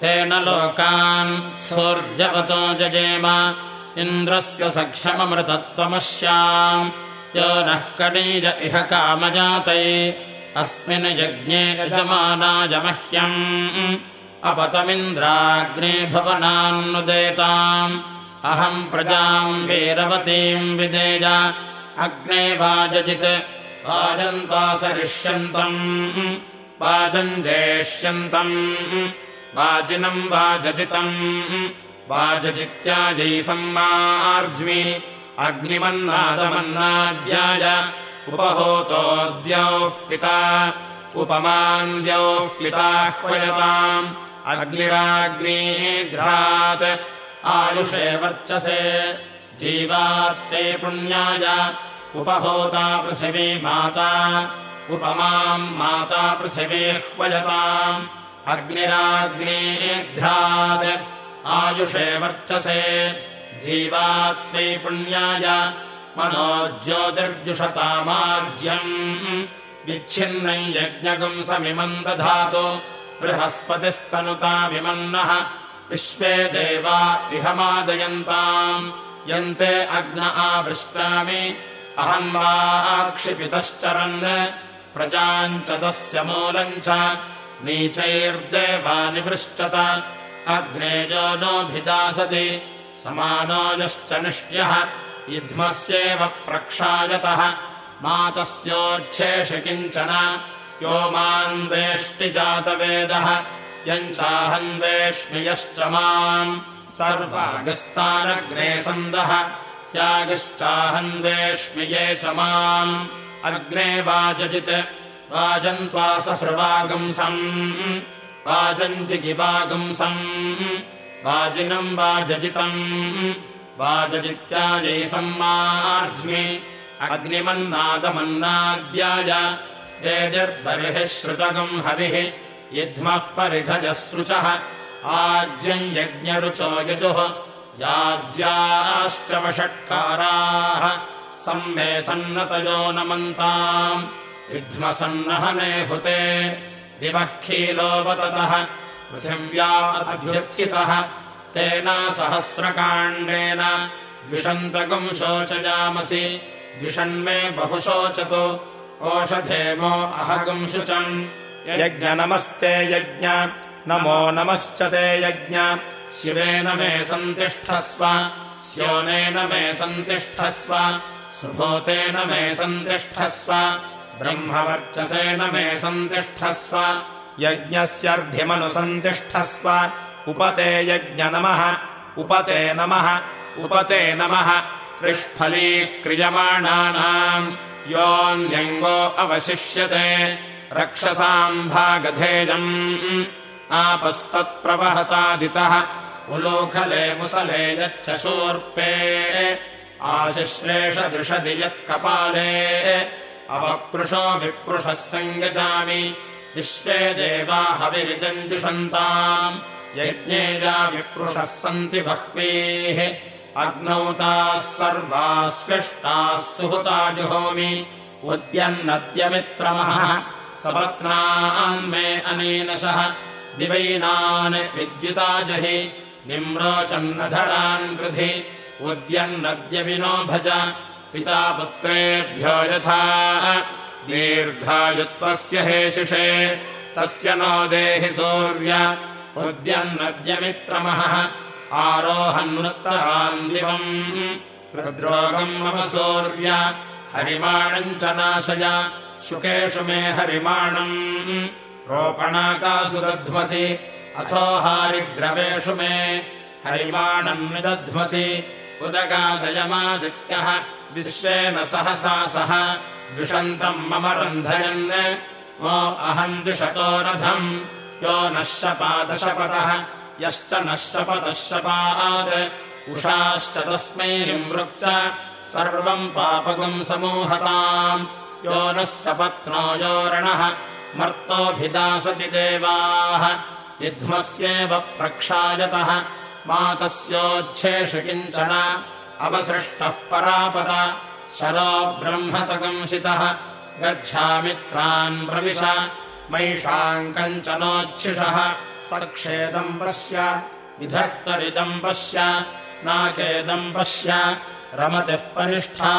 तेन लोकान् सूर्यवतो जजेम। इन्द्रस्य सख्यममृतत्वमस्याम् यो नः कणीज इह कामजातै अस्मिन् यज्ञे यजमानाय मह्यम् अपतमिन्द्राग्ने भवनान्नुदेताम्। अहम् प्रजाम् वीरवतीम् विदेज। अग्ने वाजजित्। वाजन्तासरिष्यन्तम्। वाजम् जेष्यन्तम् वाजिनम् वाजजितम्। वाजजित्याजै सम्मार्ज्मि। अग्निमन्नादमन्नाद्याय। उपहोतोऽद्योः पिता। उपमान्द्योः पिताह्वयताम् अग्निराग्नीघ्रात् आयुषे वर्चसे। जीवात्ते पुण्याय। उपहोता पृथिवी माता। उपमाम् माता पृथिवीह्वयताम् अग्निराग्नीघ्रात् आयुषे वर्चसे। जीवात्त्वै पुण्याय। मनो ज्योतिर्जुषतामाज्यम् विच्छिन्नम् यज्ञगुंसमिमम् दधातु बृहस्पतिस्तनुतामिमन्नः। विश्वे देवा तिहमादयन्ताम् यन्ते अग्न आवृष्टामि। अहम् वा क्षिपितश्चरन् प्रजाम् च तस्य मूलम् च नीचैर्देवा निवृश्चत। अग्नेयो नोऽभिदासति समानो यश्च निष्ट्यः। युध्मस्येव प्रक्षायतः। मातस्योच्छेषि किञ्चन। यो माम् वेष्टि जातवेदः। यम् चाहन्वेष्मि यश्च माम्। सर्वागस्तानग्ने सन्दः। यागश्चाहन्वेष्मि ये च माम्। अग्ने वाजजित् वाजन्त्वा ससृवागुंसम् वाजन्तिगिवागुंसम् वाजिनम् वाजजितम् वाजजित्यायै सम्मार्ज्मि अग्निमन्नादमन्नाद्याय। वेदिर्बर्हिः श्रुतगम् हविः। युध्मः परिधजः सृचः आज्यम् यज्ञरुचो यजुः। याज्याश्च वषट्काराः। सम्मे सन्नतयो नमन्ताम् युध्मसन्नहने हुते। दिवः खीलोऽवततः पृथिव्या अध्युत्थितः। तेन सहस्रकाण्डेन द्विषन्तकम् शोचयामसि द्विषन्मे बहु शोचतु ओषधेमो अहगुम् शुचम् यज्ञनमस्ते यज्ञ। नमो नमश्च ते यज्ञ। शिवेन मे सन्तिष्ठस्व। स्योनेन मे सन्तिष्ठस्व। सुभूतेन मे सन्तिष्ठस्व ब्रह्मवर्चसेन मे सन्तिष्ठस्व। यज्ञस्यर्धिमनुसन्तिष्ठस्व। उपते यज्ञ नमः। उपते नमः। उपते नमः। त्रिष्फलीक्रियमाणानाम् योऽन्यङ्गो अवशिष्यते। रक्षसाम् भागधेयम्। आपस्तत्प्रवहतादितः। उलोखले मुसले यच्छूर्पे आशिश्लेषदृषदि यत्कपाले अवकृशो विप्रुषः सङ्गजामि। विश्वे देवा हविरिदञ्जुषन्ताम् यज्ञेया विप्रुषः सन्ति बह्वीः। अग्नौ ताः सर्वाः स्विष्टाः सुहृता जुहोमि। उद्यन्नद्यमित्रमः सपत्नान्मे अनेनशः दिवैनान् विद्युता जहि। निम्रोचन्नधरान् कृधि। उद्यन्नद्यविनो भज पिता पुत्रेभ्यो यथा दीर्घायुत्वस्य हेशिषे तस्य नो देहि सूर्य उद्यन्नद्यमित्रमः आरोहन्नुत्तरान् दिवम् हृद्रोगम् मम सूर्य हरिमाणम् च नाशय शुकेषु मे हरिमाणम् रोपणाकासु दध्वसि अथो हारिग्रवेषु मे हरिमाणम् विदध्वसि उदगादयमादित्यः विश्वेन सहसा सह। द्विषन्तम् मम रन्धयन् वो अहम् द्विषतो रथम्। यो नः शपादशपतः यश्च नः शपात् उषाश्च तस्मै निमृक् सर्वम् पापगम् समूहताम्। यो नः सपत्नो योरणः मर्तोऽभिदासति देवाः। युध्मस्येव प्रक्षायतः। मातस्योच्छेषि किञ्चन अवसृष्टः परापद शरो ब्रह्मसगंसितः गच्छामित्रान् प्रविश मैषाम् कञ्चनोच्छिषः सक्षेदम् पश्य विधर्तरिदम् पश्य नाकेदम् पश्य रमतिः पनिष्ठा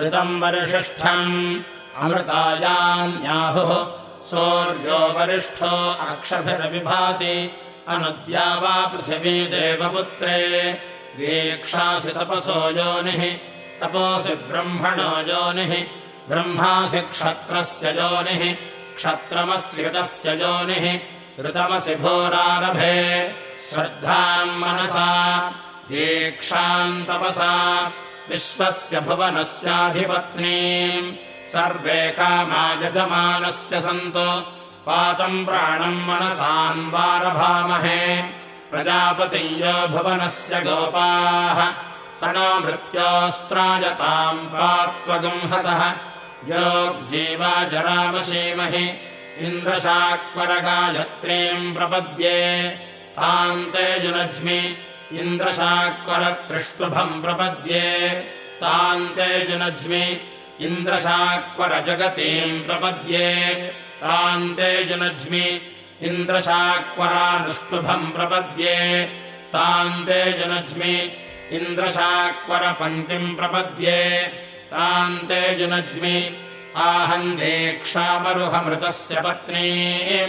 ऋतम् वरिषिष्ठम् अमृतायान्याहुः सोऽर्यो वरिष्ठो अक्षभिरविभाति अनुद्या वा पृथिवी देवपुत्रे दीक्षासि तपसो योनिः तपोसि ब्रह्मणो योनिः ब्रह्मासि क्षत्रस्य योनिः क्षत्रमस्य योनिः ऋतमसि भूरारभे। श्रद्धाम् मनसा दीक्षाम् तपसा विश्वस्य भुवनस्याधिपत्नीम् सर्वे कामा यजमानस्य सन्तु पातम् प्राणम् मनसान्वारभामहे प्रजापतियो भुवनस्य गोपाः। स नो मृत्योऽस्त्रायताम् पात्वगुंहसः योग्जीवाजरामशीमहि इन्द्रशाक्वरगायत्रीम् प्रपद्ये। ताम् ते युनज्मि इन्द्रशाक्वरत्रिष्टुभम् प्रपद्ये। ताम् ते युनज्मि इन्द्रशाक्वरजगतीम् प्रपद्ये। ताम् ते युनज्मि इन्द्रशाक्वरानुष्टुभम् प्रपद्ये। ताम् ते युनज्मि इन्द्रशाक्वरपङ्क्तिम् प्रपद्ये। ताम् ते युनज्मि आहन्देक्षामरुहमृतस्य पत्नी।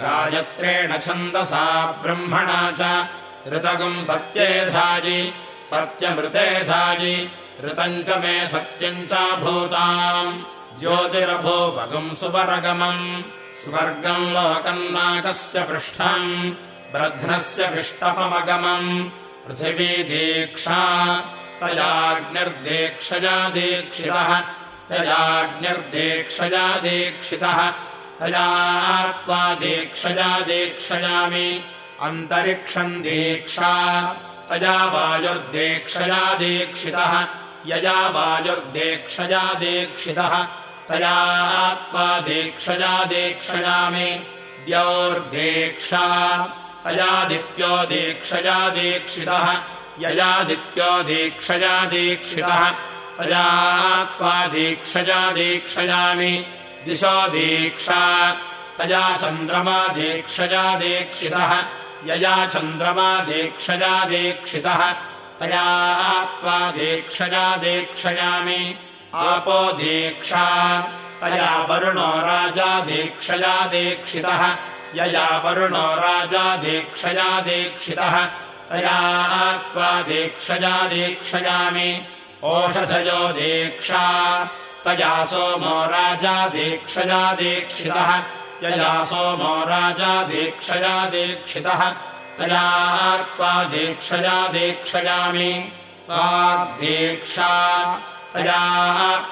गायत्रेण छन्दसा ब्रह्मणा च। ऋतगुम् सत्येधायि सत्यमृतेधायि ऋतम् च मे सत्यम् चाभूताम्। ज्योतिरभूपगुम् सुवरगमम् स्वर्गम् लोकम् नाकस्य पृष्ठम् ब्रध्नस्य विष्टपमगमम्। पृथिवी दीक्षा तयाग्निर्दीक्षया दीक्षितः तयाग्निर्दीक्षया दीक्षितः तया त्वा दीक्षया दीक्षयामि। अन्तरिक्षम् दीक्षा तया वायुर्दीक्षया दीक्षितः यया वायुर्दीक्षया दीक्षितः तया त्वा दीक्षया दीक्षयामि। द्योर्दीक्षा तयादित्यो दीक्षया दीक्षितः ययादित्यो दीक्षया दीक्षितः। तया त्वा दीक्षया दीक्षयामि। दिशो दीक्षा तया चन्द्रमा दीक्षया दीक्षितः यया चन्द्रमा दीक्षया दीक्षितः। तया त्वा दीक्षया दीक्षयामि आपो दीक्षा। तया वरुणो राजा दीक्षया दीक्षितः। यया वरुणो राजा दीक्षया दीक्षितः। तया त्वा दीक्षया दीक्षयामि। ओषधयो दीक्षा। तया सोमो राजा दीक्षया दीक्षितः। यया सोमो राजा दीक्षया दीक्षितः। तया त्वा दीक्षया वाग्दीक्षा तया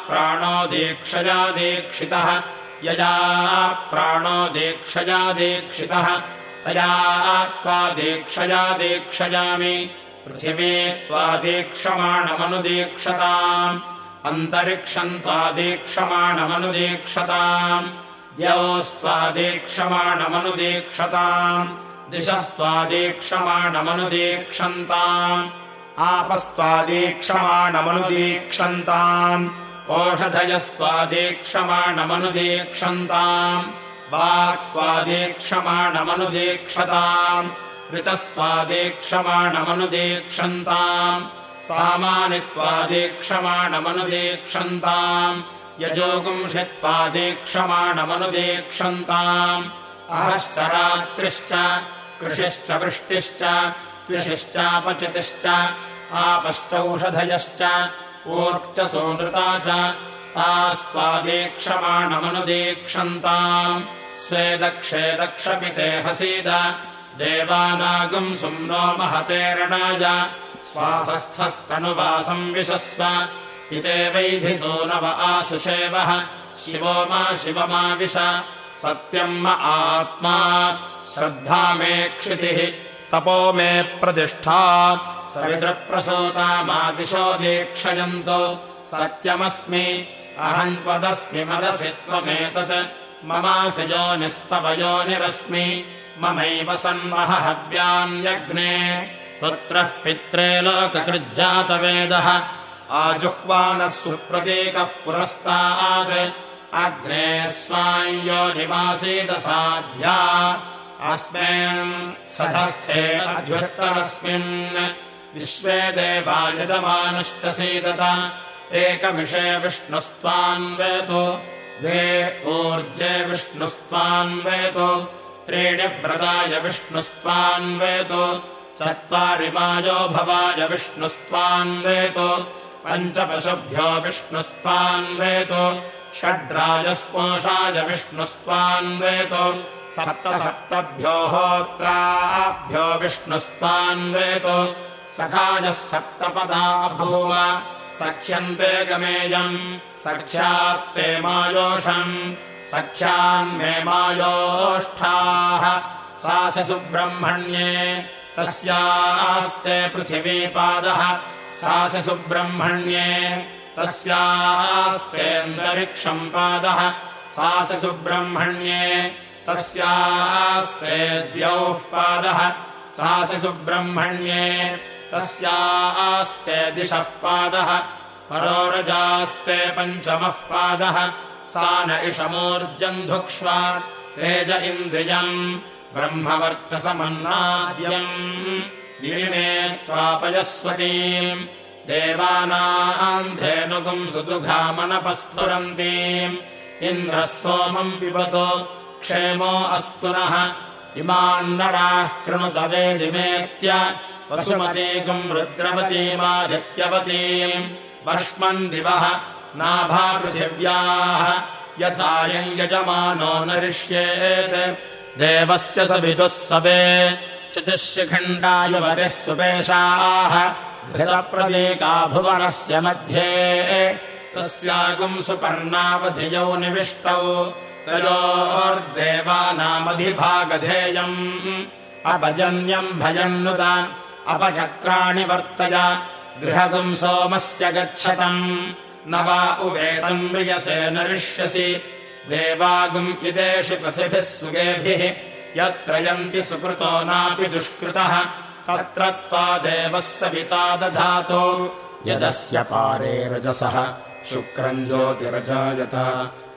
प्राणो दीक्षया दीक्षितः यया प्राणो दीक्षया दीक्षितः तया त्वा दीक्षया दीक्षयामि। पृथिवी त्वादीक्षमाणमनुदीक्षताम् अन्तरिक्षम् त्वादीक्षमाणमनुदीक्षताम् द्यौस्त्वादीक्षमाणमनुदीक्षताम् दिशस्त्वादीक्षमाणमनुदीक्षन्ताम् आपस्त्वादीक्षमाणमनुदीक्षन्ताम्। ओषधयस्त्वादीक्षमाणमनुदीक्षन्ताम्। वाक्त्वादीक्षमाणमनुदीक्षताम्। ऋचस्त्वादीक्षमाणमनुदीक्षन्ताम्। सामानि त्वादीक्षमाणमनुदीक्षन्ताम् यजोगुंषित्वादीक्षमाणमनुदीक्षन्ताम्। अहश्च रात्रिश्च कृषिश्च वृष्टिश्च त्रिषिश्चापचितिश्च आपश्चौषधयश्च ऊर्क् सोनृता च तास्त्वादीक्षमाणमनुदीक्षन्ताम्। स्वेदक्षेदक्षपिते हसीद देवानागम् सुम्नो महतेरणाय स्वासस्थस्तनुवासम् विशस्व। पिते वैधिसो नव आशुषेवः शिवो मा शिवमाविश सत्यम् म आत्मा श्रद्धा मे क्षितिः तपो मे प्रतिष्ठा। सवितृप्रसूतामादिशो दीक्षयन्तु। सत्यमस्मि। अहम् त्वदस्मि मदसि त्वमेतत्। ममासि योनिस्तव योनिरस्मि ममैव सन्वह हव्यान्यग्ने पुत्रः पित्रे लोककृज्जातवेदः। आजुह्वानः सुप्रतीकः पुरस्तात्। अग्ने स्वाम् योनिमासीदसाध्या अस्मिन् सधस्थे अध्युत्तरस्मिन् विश्वे देवा यजमानश्च सीदत एकमिषे विष्णुस्त्वान्वेतु द्वे ऊर्जे विष्णुस्त्वान्वेतु त्रीणि व्रताय विष्णुस्त्वान्वेतु चत्वारि मायो भवाय विष्णुस्त्वान्वेतु पञ्चपशुभ्यो विष्णुस्त्वान्वेतु षड्राजस्पोषाय विष्णुस्त्वान्वेतु सप्त सप्तभ्यो होत्राभ्यो विष्णुस्त्वान्वेतु सखायः सप्तपदा भूम सख्यन्ते गमेयम् सख्यात्ते मायोषम्। सख्यान्मे मायोष्ठाः। सासि सुब्रह्मण्ये। तस्यास्ते पृथिवीपादः। सासि सुब्रह्मण्ये। तस्यास्तेऽन्तरिक्षम् पादः। सासि सुब्रह्मण्ये तस्यास्ते द्यौः पादः सासि सुब्रह्मण्ये। तस्यास्ते दिशः पादः परोरजास्ते पञ्चमः पादः। सा न इषमूर्जम् धुक्ष्वा तेज इन्द्रियम् ब्रह्मवर्चसमन्नाद्यम्। गिरिमे त्वापयस्वतीम् देवानाम् धेनुगुम् सुदुघामनपस्फुरन्तीम् इन्द्रः सोमम् पिबतु क्षेमो अस्तु नः इमान्नराः कृणुत वेदिमेत्य वसुमतीकम् रुद्रवतीमादित्यवतीम् वर्ष्मन् दिवः नाभापृथिव्याः यथायम् यजमानो नरिष्येत्। देवस्य स विदुः सवे चतुष्यखण्डायुवतिः सुपेशाः। घृतप्रतीका भुवनस्य मध्ये। तस्यागुम् सुपर्णावधियौ निविष्टौ तयोर्देवानामधिभागधेयम्। अपजन्यम् भयन्नुत अपचक्राणि वर्तय। गृहगुम् सोमस्य गच्छतम्। न वा उवेतम् म्रियसे नरिष्यसि। देवागुम् इदेषु पथिभिः सुगेभिः। यत्र यन्ति सुकृतो नापि दुष्कृतः। तत्र त्वा देवः सविता दधातु। यदस्य पारे रजसः। शुक्रम् ज्योतिरजायत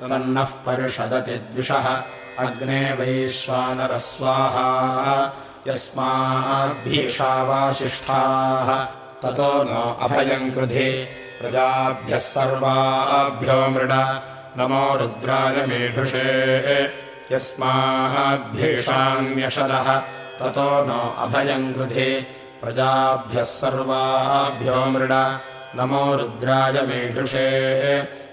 तन्नः परिषदति द्विषः। अग्ने वैश्वानरः स्वाहा यस्माद्भीषावाशिष्ठाः ततो नो अभयम् कृधि। प्रजाभ्यः सर्वाभ्यो मृड। नमो रुद्राय मेढुषे। यस्माद्भीषान्यषदः। ततो नो अभयम् कृधि। प्रजाभ्यः सर्वाभ्यो मृड नमो रुद्राय मेढुषे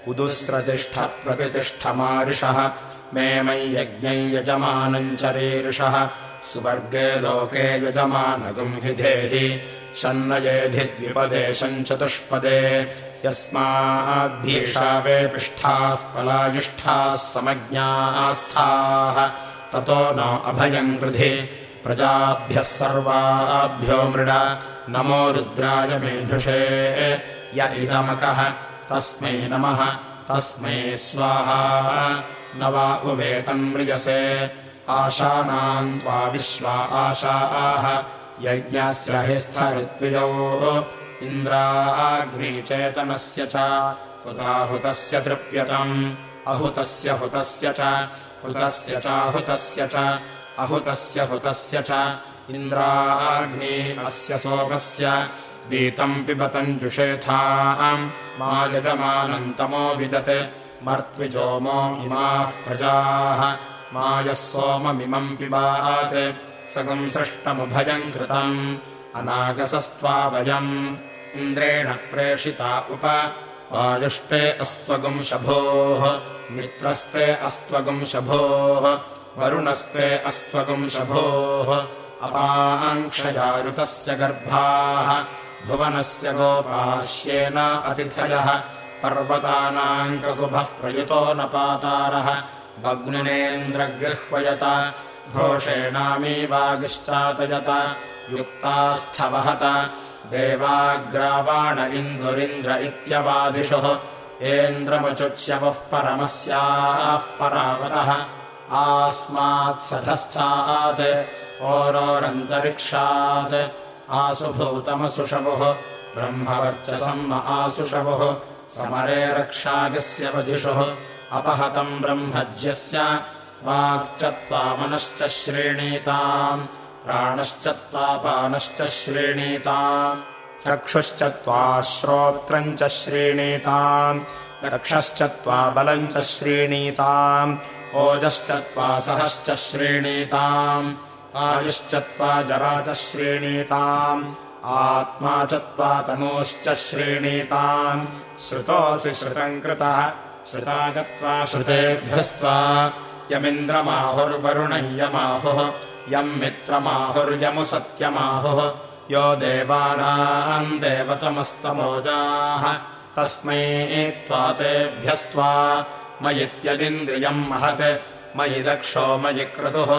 उदुस्रतिष्ठ प्रतितिष्ठमारिषः मे मयि यज्ञम् यजमानम् चरीर्षः सुवर्गे लोके यजमानगुम् हि धेहि शन्नयेधि द्विपदेशम् चतुष्पदे यस्माद्भीषावे पिष्ठाः पलायुष्ठाः समज्ञास्थाः। ततो नो अभयम् कृधि प्रजाभ्यः सर्वाभ्यो मृड। नमो रुद्राय मेधुषे य इदमकः। तस्मै नमः। तस्मै स्वाहा। न वा उवेतन्म्रियसे आशानाम् त्वा विश्वा आशाः। यज्ञस्य हि स्थऋत्विजौ इन्द्राग्नीचेतनस्य च। हुताहुतस्य तृप्यतम्। अहुतस्य हुतस्य च। हुतस्य चाहुतस्य च। अहुतस्य हुतस्य च। इन्द्राग्नी अस्य सोमस्य वीतम् पिबतम् मा यजमानन्तमो विदत्। मर्त्विजोमो इमाः प्रजाः। मा यः सोममिमम् पिबात्। सगम् सृष्टमुभयम् कृतम्। अनागसस्त्वावयम् इन्द्रेण प्रेषिता उप। वायुष्टे अस्त्वगुम् शभोः। मित्रस्ते अस्त्वगुम् शभोः। वरुणस्ते अस्त्वगुम् शभोः। अपाङ्क्षयारुतस्य गर्भाः भुवनस्य गोपाश्येन अतिथयः पर्वतानाम् ककुभः प्रयुतो न पातारः भग्निनेन्द्रगृह्वयत घोषेणामीवागिश्चातयत युक्तास्थवहत देवाग्रावाण इन्दुरिन्द्र इत्यवादिषुः एन्द्रमचुच्यवः परमस्याः परावतः आस्मात्सधस्थात् ओरोरन्तरिक्षात् आसुभूतमसुषवुः ब्रह्मवर्चसम् आसुषवुः समरे रक्षागस्य वधिषुः अपहतम् ब्रह्मज्यस्य वाक्च त्वामनश्च श्रेणीताम् प्राणश्च त्वापानश्च श्रेणीताम् चक्षुश्च त्वा श्रोत्रम् च श्रेणीताम् रक्षश्च त्वा बलम् च श्रेणीताम् ओजश्च त्वा सहश्च श्रेणीताम् आयुश्च त्वा जरा च श्रेणीताम् आत्मा च त्वा तनूश्च श्रेणीताम् श्रुतोऽसि श्रुतम् कृतः श्रुता गत्वा श्रुतेभ्यस्त्वा यमिन्द्रमाहुर्वरुणय्यमाहुः यम् मित्रमाहुर्यमु सत्यमाहुः यो देवानाम् देवतमस्तमोजाः तस्मै त्वा तेभ्यस्त्वा मयित्यदिन्द्रियम् महत् मयि दक्षो मयि क्रतुः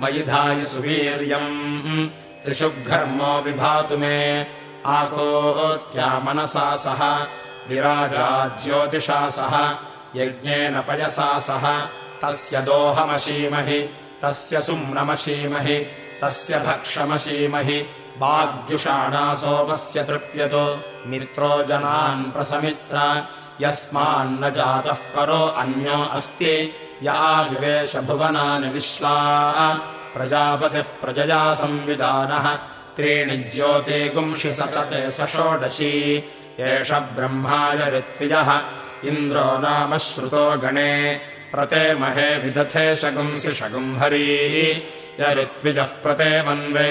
मयि धायि सुवीर्यम्। त्रिषु घर्मो विभातु मे। आकोत्या मनसा सह। विराजा ज्योतिषा सह। यज्ञेन पयसा सह। तस्य दोहमशीमहि। तस्य सुम्नमशीमहि। तस्य भक्षमशीमहि। वाग्जुषाणा सोमस्य तृप्यतो। मित्रो जनान् प्रसमित्र। यस्मान्न जातः परो अन्यो अस्ति या विवेशभुवनानि विश्वा प्रजापतिः प्रजया संविधानः त्रीणि ज्योतिगुंषि स च ते स षोडशी। एष ब्रह्माय ऋत्विजः। इन्द्रो नाम श्रुतो गणे। प्रते महे विदथे शगुंसि शगुम् हरी यऋत्विजः प्रते मन्वे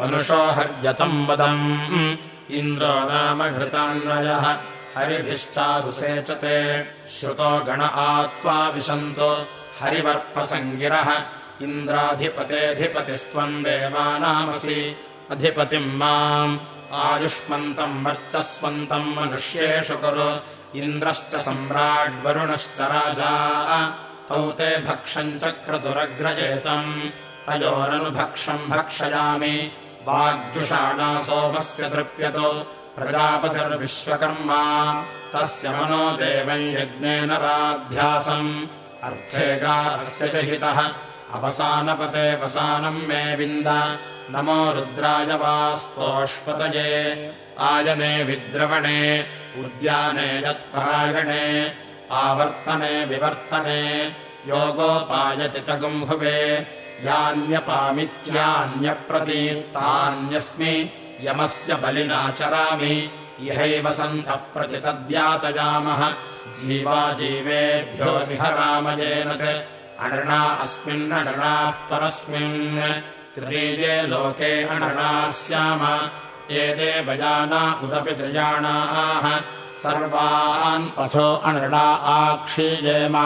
मनुषो हर्यतम् वदम्। इन्द्रो नाम घृतान्वयः हरिभिश्चाधुसेचते श्रुतो गण आत्वा विशन्तो। हरिवर्पसङ्गिरः इन्द्राधिपतेऽधिपतिस्त्वम् देवानामसि। अधिपतिम् माम्। आयुष्मन्तम् वर्चस्वन्तम् मनुष्येषु कुरु। इन्द्रश्च सम्राड्वरुणश्च राजा। तौ ते भक्षम् च क्रतुरग्रजेतम् तयोरनुभक्षम् भक्षयामि। वाग्जुषाणा सोमस्य तृप्यतो प्रजापतिर्विश्वकर्मा। तस्य मनो देवम् यज्ञेन राध्यासम्। अर्थेगास्य च हितः। अवसानपते वसानम् मे विन्द। नमो रुद्राय वास्तोष्पतये। आयने विद्रवणे उद्याने यत्परायणे। आवर्तने विवर्तने। योगोपायति तगुम्भुवे यान्यपामित्यान्यप्रतीतान्यस्मि यमस्य बलिनाचरामि इहैव सन्तः प्रतितद्यातयामः जीवा जीवेभ्यो निहरामयेन अनृणा अस्मिन्ननृणाः परस्मिन्। तृतीये लोके अनृणाः स्याम। एते भजाना उदपि त्रियाणाः। सर्वान् पथो अनृणा आक्षीयेम।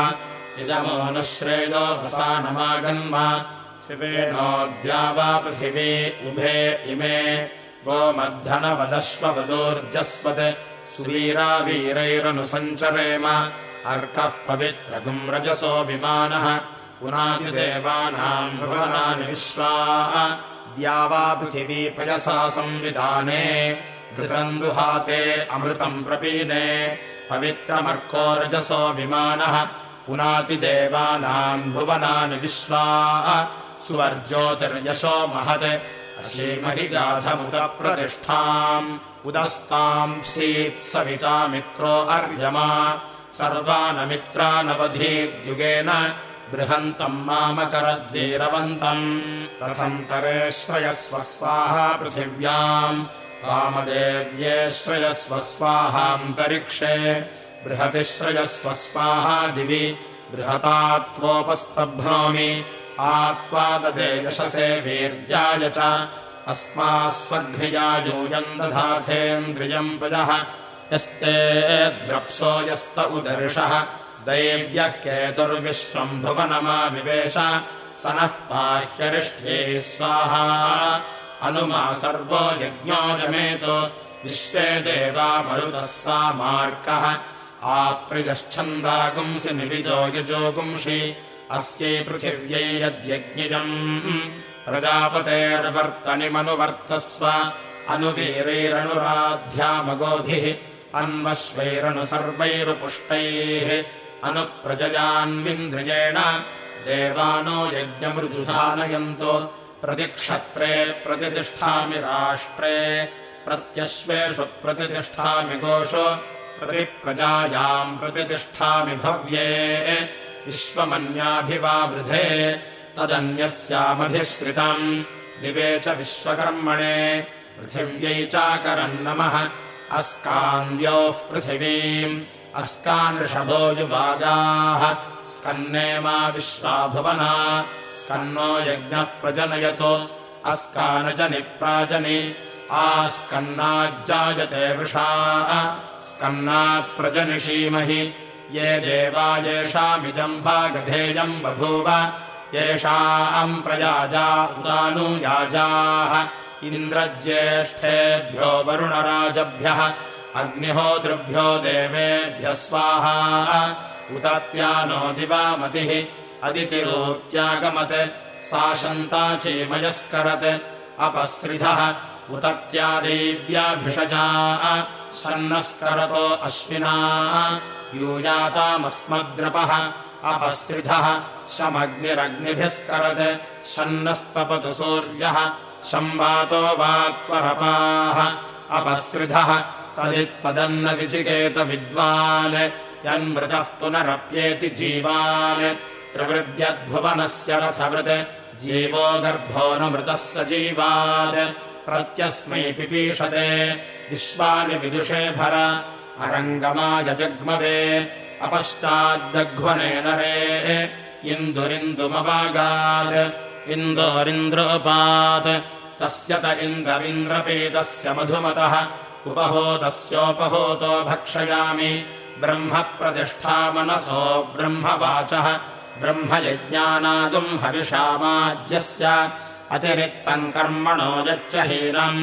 इदमोनुश्रेयो वसानमागन्म। शिवेनोऽद्या वा पृथिवी उभे इमे गोमद्धनवदश्ववदोर्जस्वत्। सुवीरावीरैरनुसञ्चरेम अर्कः पवित्रगुम् रजसो विमानः। पुनातिदेवानाम् भुवनानि विश्वा। द्यावा पृथिवी पयसा संविधाने। घृतम् दुहाते अमृतम् प्रपीने। पवित्रमर्को रजसो विमानः। पुनातिदेवानाम् भुवनानि विश्वा। सुवर्ज्योतिर्यशो महत् अशीमहि गाधमुत प्रतिष्ठाम् उदस्ताम् सीत् सविता मित्रो अर्यमा। सर्वानमित्रानवधीद्युगेन बृहन्तम् मामकरद्वीरवन्तम्। रथन्तरे श्रयस्व स्वाहा पृथिव्याम्। वामदेव्ये श्रयस्व स्वाहान्तरिक्षे। बृहति श्रयस्व स्वाहा दिवि। बृहता आत्वाददे यशसे वीर्याय च। अस्मास्वद्भिया यूयम् दधाथेन्द्रियम् पयः यस्ते द्रप्सो यस्त उदर्शः दैव्यः केतुर्विश्वम् भुवनमाविवेश। स नः पाह्यरिष्ठे स्वाहा। अनुमा सर्वो यज्ञो यमेतो। विश्वे देवा मरुतः सा मार्कः आप्रियश्छन्दागुंसि निविदो यजोगुंषि अस्यै पृथिव्यै यद्यज्ञियम् प्रजापतेर्वर्तनिमनुवर्तस्व। अनुवीरैरनुराध्यामगोभिः अन्वश्वैरनु सर्वैरुपुष्टैः अनुप्रजयान्विन्द्रियेण देवानो यज्ञमृजुधानयन्तो प्रतिक्षत्रे प्रतितिष्ठामि राष्ट्रे। प्रत्यश्वेषु प्रतितिष्ठामि गोषु। प्रतिप्रजायाम् प्रतितिष्ठामि भव्ये विश्वमन्याभिवावृधे तदन्यस्यामधिश्रितम् दिवे च विश्वकर्मणे पृथिव्यै चाकरम् नमः अस्कान्द्योः पृथिवीम्। अस्कानृषभो युवागाः। स्कन्ने मा विश्वाभुवना। स्कन्नो यज्ञः प्रजनयतो। अस्कान च निप्राजनि। आस्कन्नाज्जायते वृषा। स्कन्नात् प्रजनिषीमहि ये देवा येषामिदम् भागधेयम् बभूव। येषाम् प्रयाजा उतानुयाजाः। इन्द्रज्येष्ठेभ्यो वरुणराजभ्यः। अग्निहोतृभ्यो देवेभ्यः स्वाहा। उतात्यानो दिवामतिः अदितिरोत्यागमत् सा शन्ता चेमयस्करत्। अपसृधः। उतत्यादेव्याभिषजा शन्नस्करतो अश्विना यूयातामस्मद्रपः अपसृधः शमग्निरग्निभिस्करत् शन्नस्तपतु सूर्यः शम्वातो वाक्त्वरपाः अपसृधः तदित्पदन्न विचिकेत विद्वान् यन्मृतः पुनरप्येति जीवान् त्रिवृद्यद्भुवनस्य रथवृत् जीवो गर्भो न मृतः स जीवात् प्रत्यस्मै पिपीषते विश्वानि विदुषे भर अरङ्गमाय जग्मवे अपश्चाद्दघ्वने नरे इन्दुरिन्दुमवागात् इन्दोरिन्द्रोपात् तस्य त इन्दविन्द्रपेतस्य मधुमतः उपहोतस्योपहोतो भक्षयामि ब्रह्म मनसो ब्रह्मवाचः ब्रह्मयज्ञानागुम् हविषामाज्यस्य अतिरिक्तम् कर्मणो यच्च हीनम्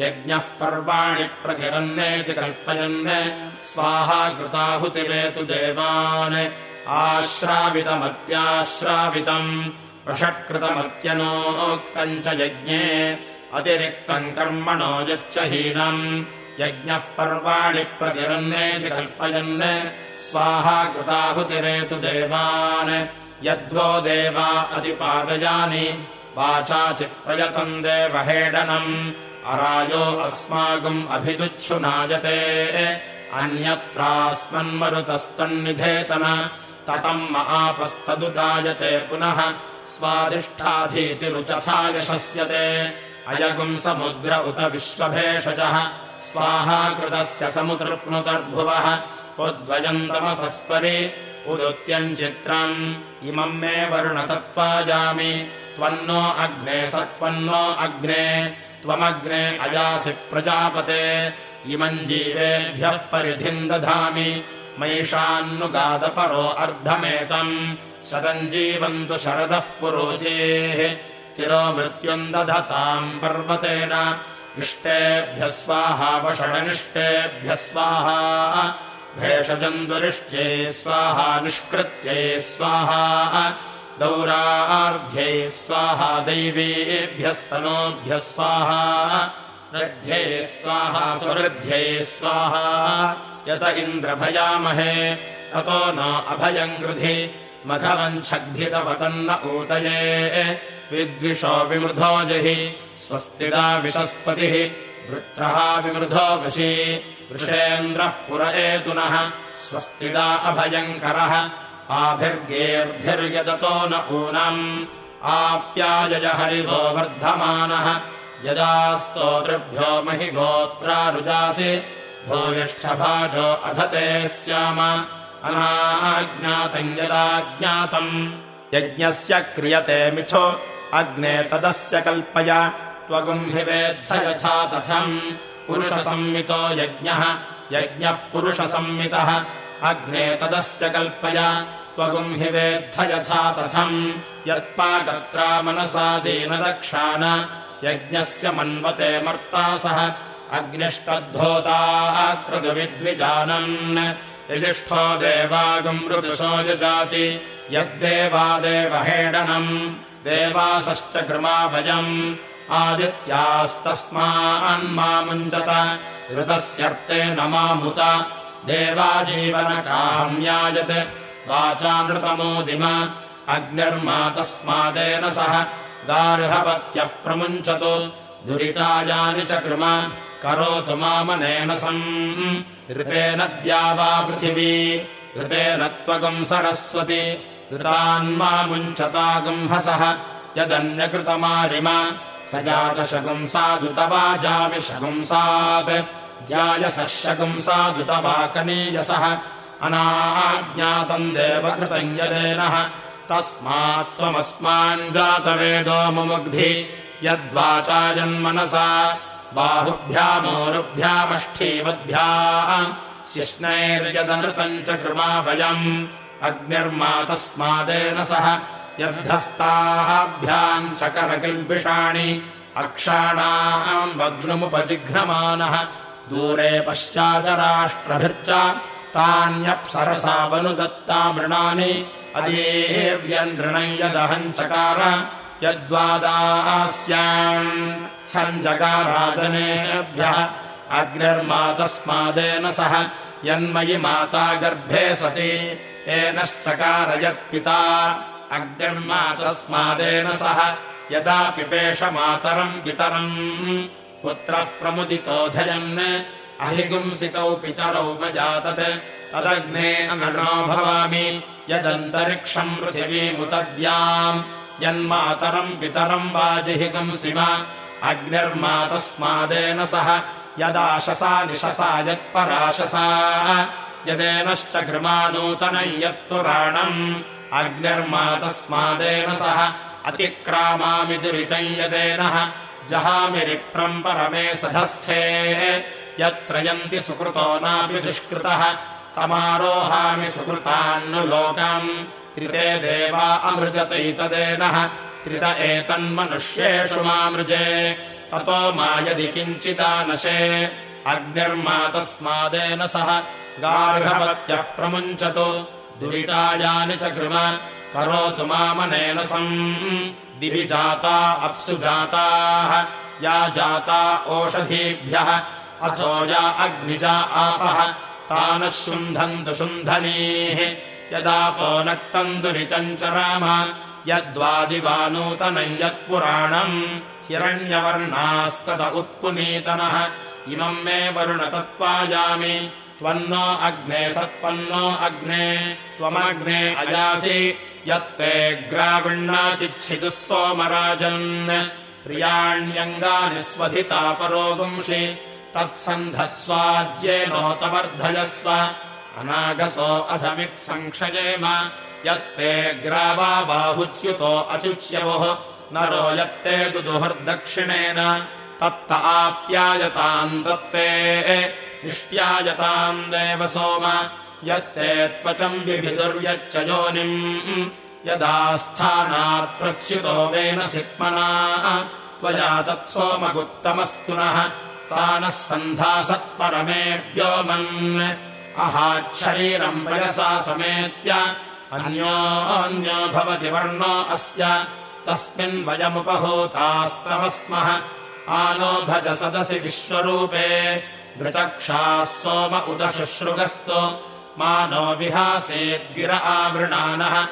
यज्ञः पर्वाणि प्रतिरन्नेति कल्पयन् स्वाहा कृताहुतिरेतु देवान्। आश्रावितमत्याश्रावितम्। वषट्कृतमत्यनोक्तम् च यज्ञे। अतिरिक्तम् कर्मणो यच्च हीनम्। यज्ञः पर्वाणि प्रतिरन्नेति कल्पयन् स्वाहा कृताहुतिरेतु देवान्। यद्वो देवा अतिपादयानि। वाचाचित्प्रयतम् देवहेडनम् अरायो अस्माकम् अभिदुच्छुनायते अन्यत्रास्मन्मरुतस्तन्निधेतन। ततम् आपस्तदुदायते पुनः। स्वादिष्ठाधीतिरुचथा यशस्यते अयगुम् समुद्र उत विश्वभेषजः। स्वाहा कृतस्य समुतृप्नुतर्भुवः। उद्वयन्तमसस्परि। उदुत्यम् चित्रम्। इमम् मे वरुणतत्त्वायामि। त्वन्नो अग्ने सत्त्वन्नो अग्ने त्वमग्ने अयासि प्रजापते। इमम् जीवेभ्यः परिधिम् दधामि। मैषान्नुगादपरो अर्धमेतम्। शतम् जीवन्तु शरदः पुरोचेः। तिरो मृत्युम् दधताम् पर्वतेन। इष्टेभ्यः स्वाहा वषडनिष्टेभ्यः स्वाहा। भेषजम् दुरिष्ट्ये स्वाहा निष्कृत्ये स्वाहा दौरार्ध्यै स्वाहा दैवीभ्यस्तनोभ्यः स्वाहा। रध्ये स्वाहा सुवृद्ध्ये स्वाहा। यत इन्द्रभयामहे ततो न अभयम् गृधि। मघवञ्छग्धितवतन्न ऊतये। विद्विषो विमृधो जहि स्वस्तिदा विशस्पतिः। वृत्रः विमृधो वशी वृषेन्द्रः पुर एतुनः स्वस्तिदा अभयङ्करः आभिर्गेर्भिर्यदतो न ऊनम्। आप्यायय हरिवो वर्धमानः। यदा स्तोतृभ्यो महि गोत्रारुजासि भूयिष्ठभाजो अधते स्याम अनाज्ञातम् यदाज्ञातम्। यज्ञस्य क्रियते मिथो। अग्ने तदस्य कल्पय। त्वगुम् हि वेत्थ यथा तथम्। पुरुषसंमितो यज्ञः। यज्ञः पुरुषसंमितः। अग्ने तदस्य कल्पय त्वगुम् हि वेत्थ यथा तथम्। यत्पाकर्त्रा मनसा दीनदक्षान। यज्ञस्य मन्वते मर्ता सह। अग्निष्टद्धोताः क्रतुविद्विजानन् यजिष्ठो देवागम् ऋतुषो यजाति। यद्देवादेवहेडनम् देवासश्च कृमाभयम्। आदित्यास्तस्मान्मामुञ्चत ऋतस्यर्थे न मामुत। देवाजीवनकाम्यायत् वाचानृतमोदिम अग्निर्मा तस्मादेन सह गार्हपत्यः प्रमुञ्चतु। दुरितायानि च कृम। करोतु मामनेन सम्। ऋतेन द्यावा पृथिवी। ऋतेन त्वगम् सरस्वति। ऋतान्मामुञ्चतागुम्हसः यदन्यकृतमारिम। स जातशगुंसादुतवाजामि शगुंसात् जायसः शगुंसादुतवाकनीयसः अनाज्ञातम् देवकृतम् यदेनः तस्मात् त्वमस्माञ्जातवेदो मुमुग्धि यद्वाचायन्मनसा बाहुभ्यामोरुभ्यामष्ठीवद्भ्याम् शिष्णैर्यदनृतम् च कृमा वयम् अग्निर्मा तस्मादेन सह यद्धस्ताभ्याम् च करकिल्बिषाणि अक्षाणाम् वग्नुमुपजिघ्नमानः दूरे पश्चाचराष्ट्रभिर्च तान्यप्सरसावनुदत्ता मृणानि अदेव्यनृणम् यदहम् चकार यद्वादास्याम् सञ्जगाराजनेभ्यः अग्निर्मा तस्मादेन सह यन्मयि माता गर्भे सति येनश्चकार यत्पिता अग्निर्मा तस्मादेन सह यदा पिपेष मातरम् पितरम् पुत्रः प्रमुदितोऽधयन् अहिगुंसितौ पितरौ मजातत्। तदग्ने अगणो भवामि। यदन्तरिक्षम् पृथिवीमुतद्याम्। यन्मातरम् पितरम् वाजिहिगुंसिम अग्निर्मा तस्मादेन सह यदाशसा निशसा यत्पराशसा। यदेनश्च घृमा नूतनम् यत्पुराणम् अग्निर्मा तस्मादेन सह अतिक्रामामि दुरितम् यदेनः जहामिरिप्रम् परमे सधस्थे। यत्रयन्ति सुकृतो नापि दुष्कृतः। तमारोहामि सुकृतान्नुलोकम्। त्रिते देवा अमृजतैतदेनः त्रित एतन्मनुष्येषु मामृजे। ततो मा यदि किञ्चिदानशे। अग्निर्मा तस्मादेन सह गार्हपत्यः प्रमुञ्चतु। दुरितायानि च कृम। करोतु मामनेन सम् दिवि जाता अप्सु जाताः। या जाता ओषधीभ्यः। अथो या अग्निजा आपः। तानः शुन्धन्तु शुन्धनीः। यदापो नक्तम् दुरितम् च राम। यद्वादिवा नूतनम् यत्पुराणम् हिरण्यवर्णास्तत उत्पुनीतनः। इमम् मे वरुणतत्त्वायामि त्वन्नो अग्ने सत्पन्नो अग्ने त्वमग्ने अयासि यत्ते ग्राविण्णाचिच्छिदुः सोमराजन्। प्रियाण्यङ्गानि स्वधिता परोगुंषि। तत्सन्धस्वाज्येनोतवर्धयस्व अनागसो अधमित्सङ्क्षयेम यत्ते ग्रावा बाहुच्युतो अचुच्यवोः नरो यत्ते दुदुहर्दक्षिणेन। तत्त आप्यायताम् दत्ते निष्ट्यायताम् देव सोम। यत्ते त्वचम् विभिदुर्यच्च योनिम्। यदा स्थानात् प्रच्युतो वेन सिक्मना। त्वया सत्सोमगुप्तमस्तु नः। सा नः सन्धासत्परमे व्योमन् अहाच्छरीरम् वयसा समेत्य। अन्योऽन्यो भवति वर्णो अस्य। तस्मिन् वयमुपहूतास्तव स्मः आनो भज सदसि विश्वरूपे वृचक्षाः सोम उदशुश्रुगस्तु मानो विहासेद्गिर आवृणानः।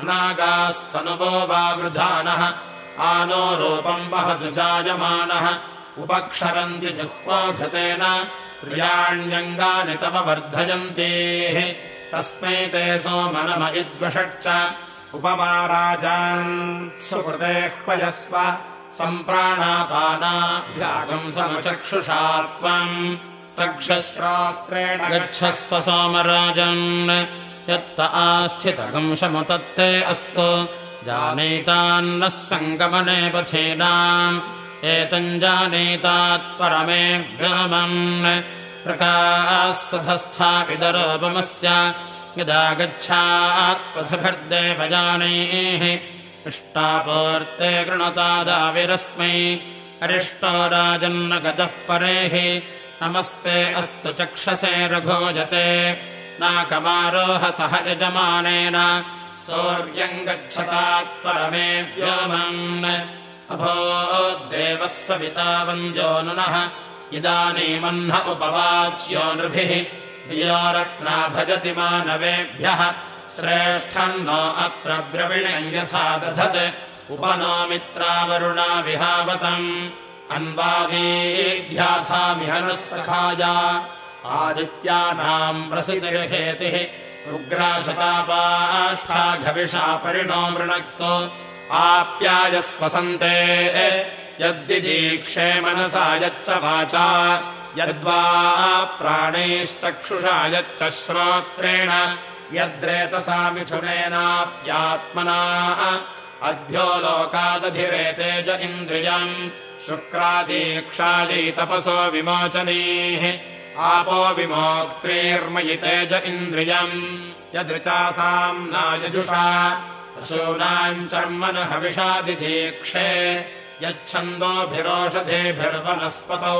अनागास्तनुवो वा वृधानः। आनो रूपम् वहतु जायमानः। उपक्षरन्ति जुह्वाघृतेन प्रियाण्यङ्गानि तव वर्धयन्तीः। तस्मै ते सोमनम इद्वषट् उपमाराजान् सुकृते ह्वयस्व। सम्प्राणापानाभ्यागम् समचक्षुषा त्वम् चक्षश्रात्रेण गच्छस्व सोमराजन् यत्त आस्थितकम् शमुतत्ते अस्तु। जानीतान्नः सङ्गमने पथीनाम्। एतम् जानीतात्परमे व्योमन् प्रकाशधस्थापितरोपमस्य यदा गच्छात्पथभिर्देवजानैः इष्टापूर्ते कृणुतादाविरस्मै अरिष्टो राजन्न गतः परेः नमस्ते अस्तु चक्षसे रघोजते। नाकमारोह सह यजमानेन। सौर्यम् गच्छतात्परमे व्योमन् अभोदेवः सविता वन्द्यो नुनः। इदानीमह्न उपवाच्यो नृभिः। योरत्ना भजति मानवेभ्यः। श्रेष्ठम् नो अत्र द्रविणम् यथा दधत्। उपनो विहावतम् अन्वादीध्याथामिह नः सखाया। आदित्यानाम् प्रसितिर्हेतिः उग्राशतापाष्ठाघविषा परिणो मृणक्तो आप्यायस्वसन्ते यद्दिदीक्षे मनसा यच्च वाचा। यद्वा प्राणैश्चक्षुषा यच्च श्रोत्रेण। यद्रेतसा मिथुनेनाप्यात्मना अद्भ्यो लोकादधिरेते च इन्द्रियम् शुक्रादीक्षायै तपसो विमोचनीः आपो विमोक्त्रीर्मयिते च इन्द्रियम् यदृचासाम् नायजुषा पशूनाम् चर्मन हविषादिदीक्षे यच्छन्दोभिरोषधेभिर्वनस्पतो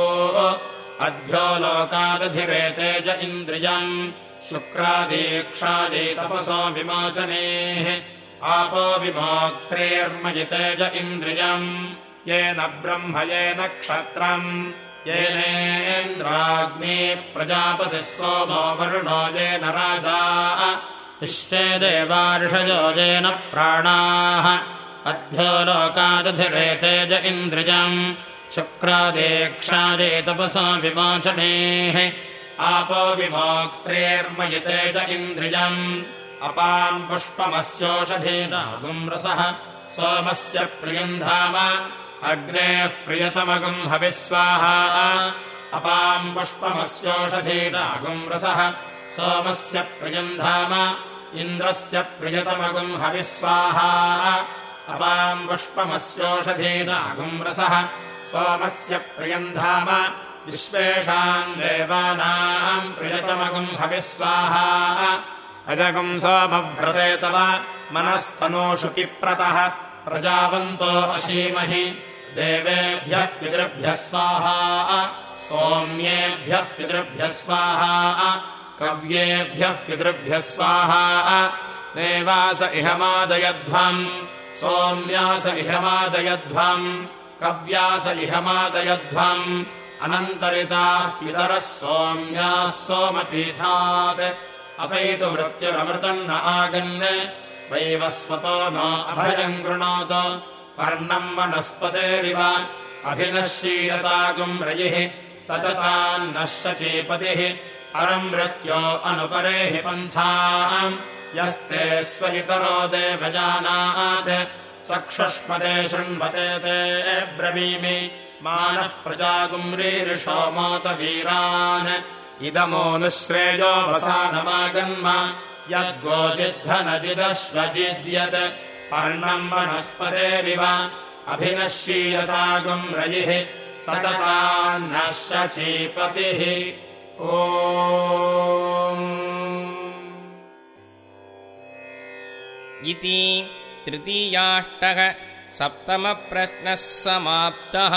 अद्भ्यो लोकादधिरेते च इन्द्रियम् शुक्रादीक्षायै तपसो विमोचनेः आपो विमोक्त्रेर्मयिते च इन्द्रियम् येन ब्रह्म येन क्षत्रम् येनेन्द्राग्ने प्रजापतिः सोमो वरुणो येन राजा। विश्वे देवार्षजो येन प्राणाः। अभ्यो लोकादधिरेते च इन्द्रियम्। शुक्रादेक्षादे तपसा विमोचनेः। आपो विमोक्त्रेर्मयिते च इन्द्रियम्। अपाम् पुष्पमस्योषधीनागुम् रसः। सोमस्य प्रियम् धाम अग्नेः प्रियतमगुम् हविस्वाहा। अपाम् पुष्पमस्योषधीनागुम् रसः। सोमस्य प्रियम् धाम इन्द्रस्य प्रियतमगुम् हविस्वाहा। अपाम् पुष्पमस्योषधीनागुम् रसः। सोमस्य प्रियम् धाम विश्वेषाम् देवानाम् प्रियतमगुम् हविस्वाहा। अजगुम् सोमव्रते तव मनस्तनोषु पिप्रतः प्रजावन्तो अशीमहि। देवेभ्यः पितृभ्यः स्वाहा। सोम्येभ्यः पितृभ्यः स्वाहा। कव्येभ्यः पितृभ्यः स्वाहा। देवास इहमादयध्वम् सोम्यास इहमादयध्वम् कव्यास इहमादयध्वम् अनन्तरिताः पितरः सोम्याः सोमपीठात्। अपैतु मृत्युरमृतम् न आगन् वैवस्वतो न अभयम् कृणोत पर्णम् वनस्पतेरिव। अभिनश्यीयतागुम् रयिः। स च तान्नः शचीपतिः परम् मृत्यो अनुपरेहि पन्थाम्। यस्ते स्वयितरो देवजानात्। चक्षुष्मते शृण्वते ते ब्रवीमि। मानः प्रजागुम्रीरिषो मोतवीरान्। इदमोऽनुश्रेयोऽवसानमागन्म यद्गोचिद्धनजिदश्वजिद्यत् पर्णम् वनस्पतेरिव अभिनश्यीयतागुम् तान्नः शचीपतिः ओ इति तृतीयाष्टः सप्तमप्रश्नः समाप्तः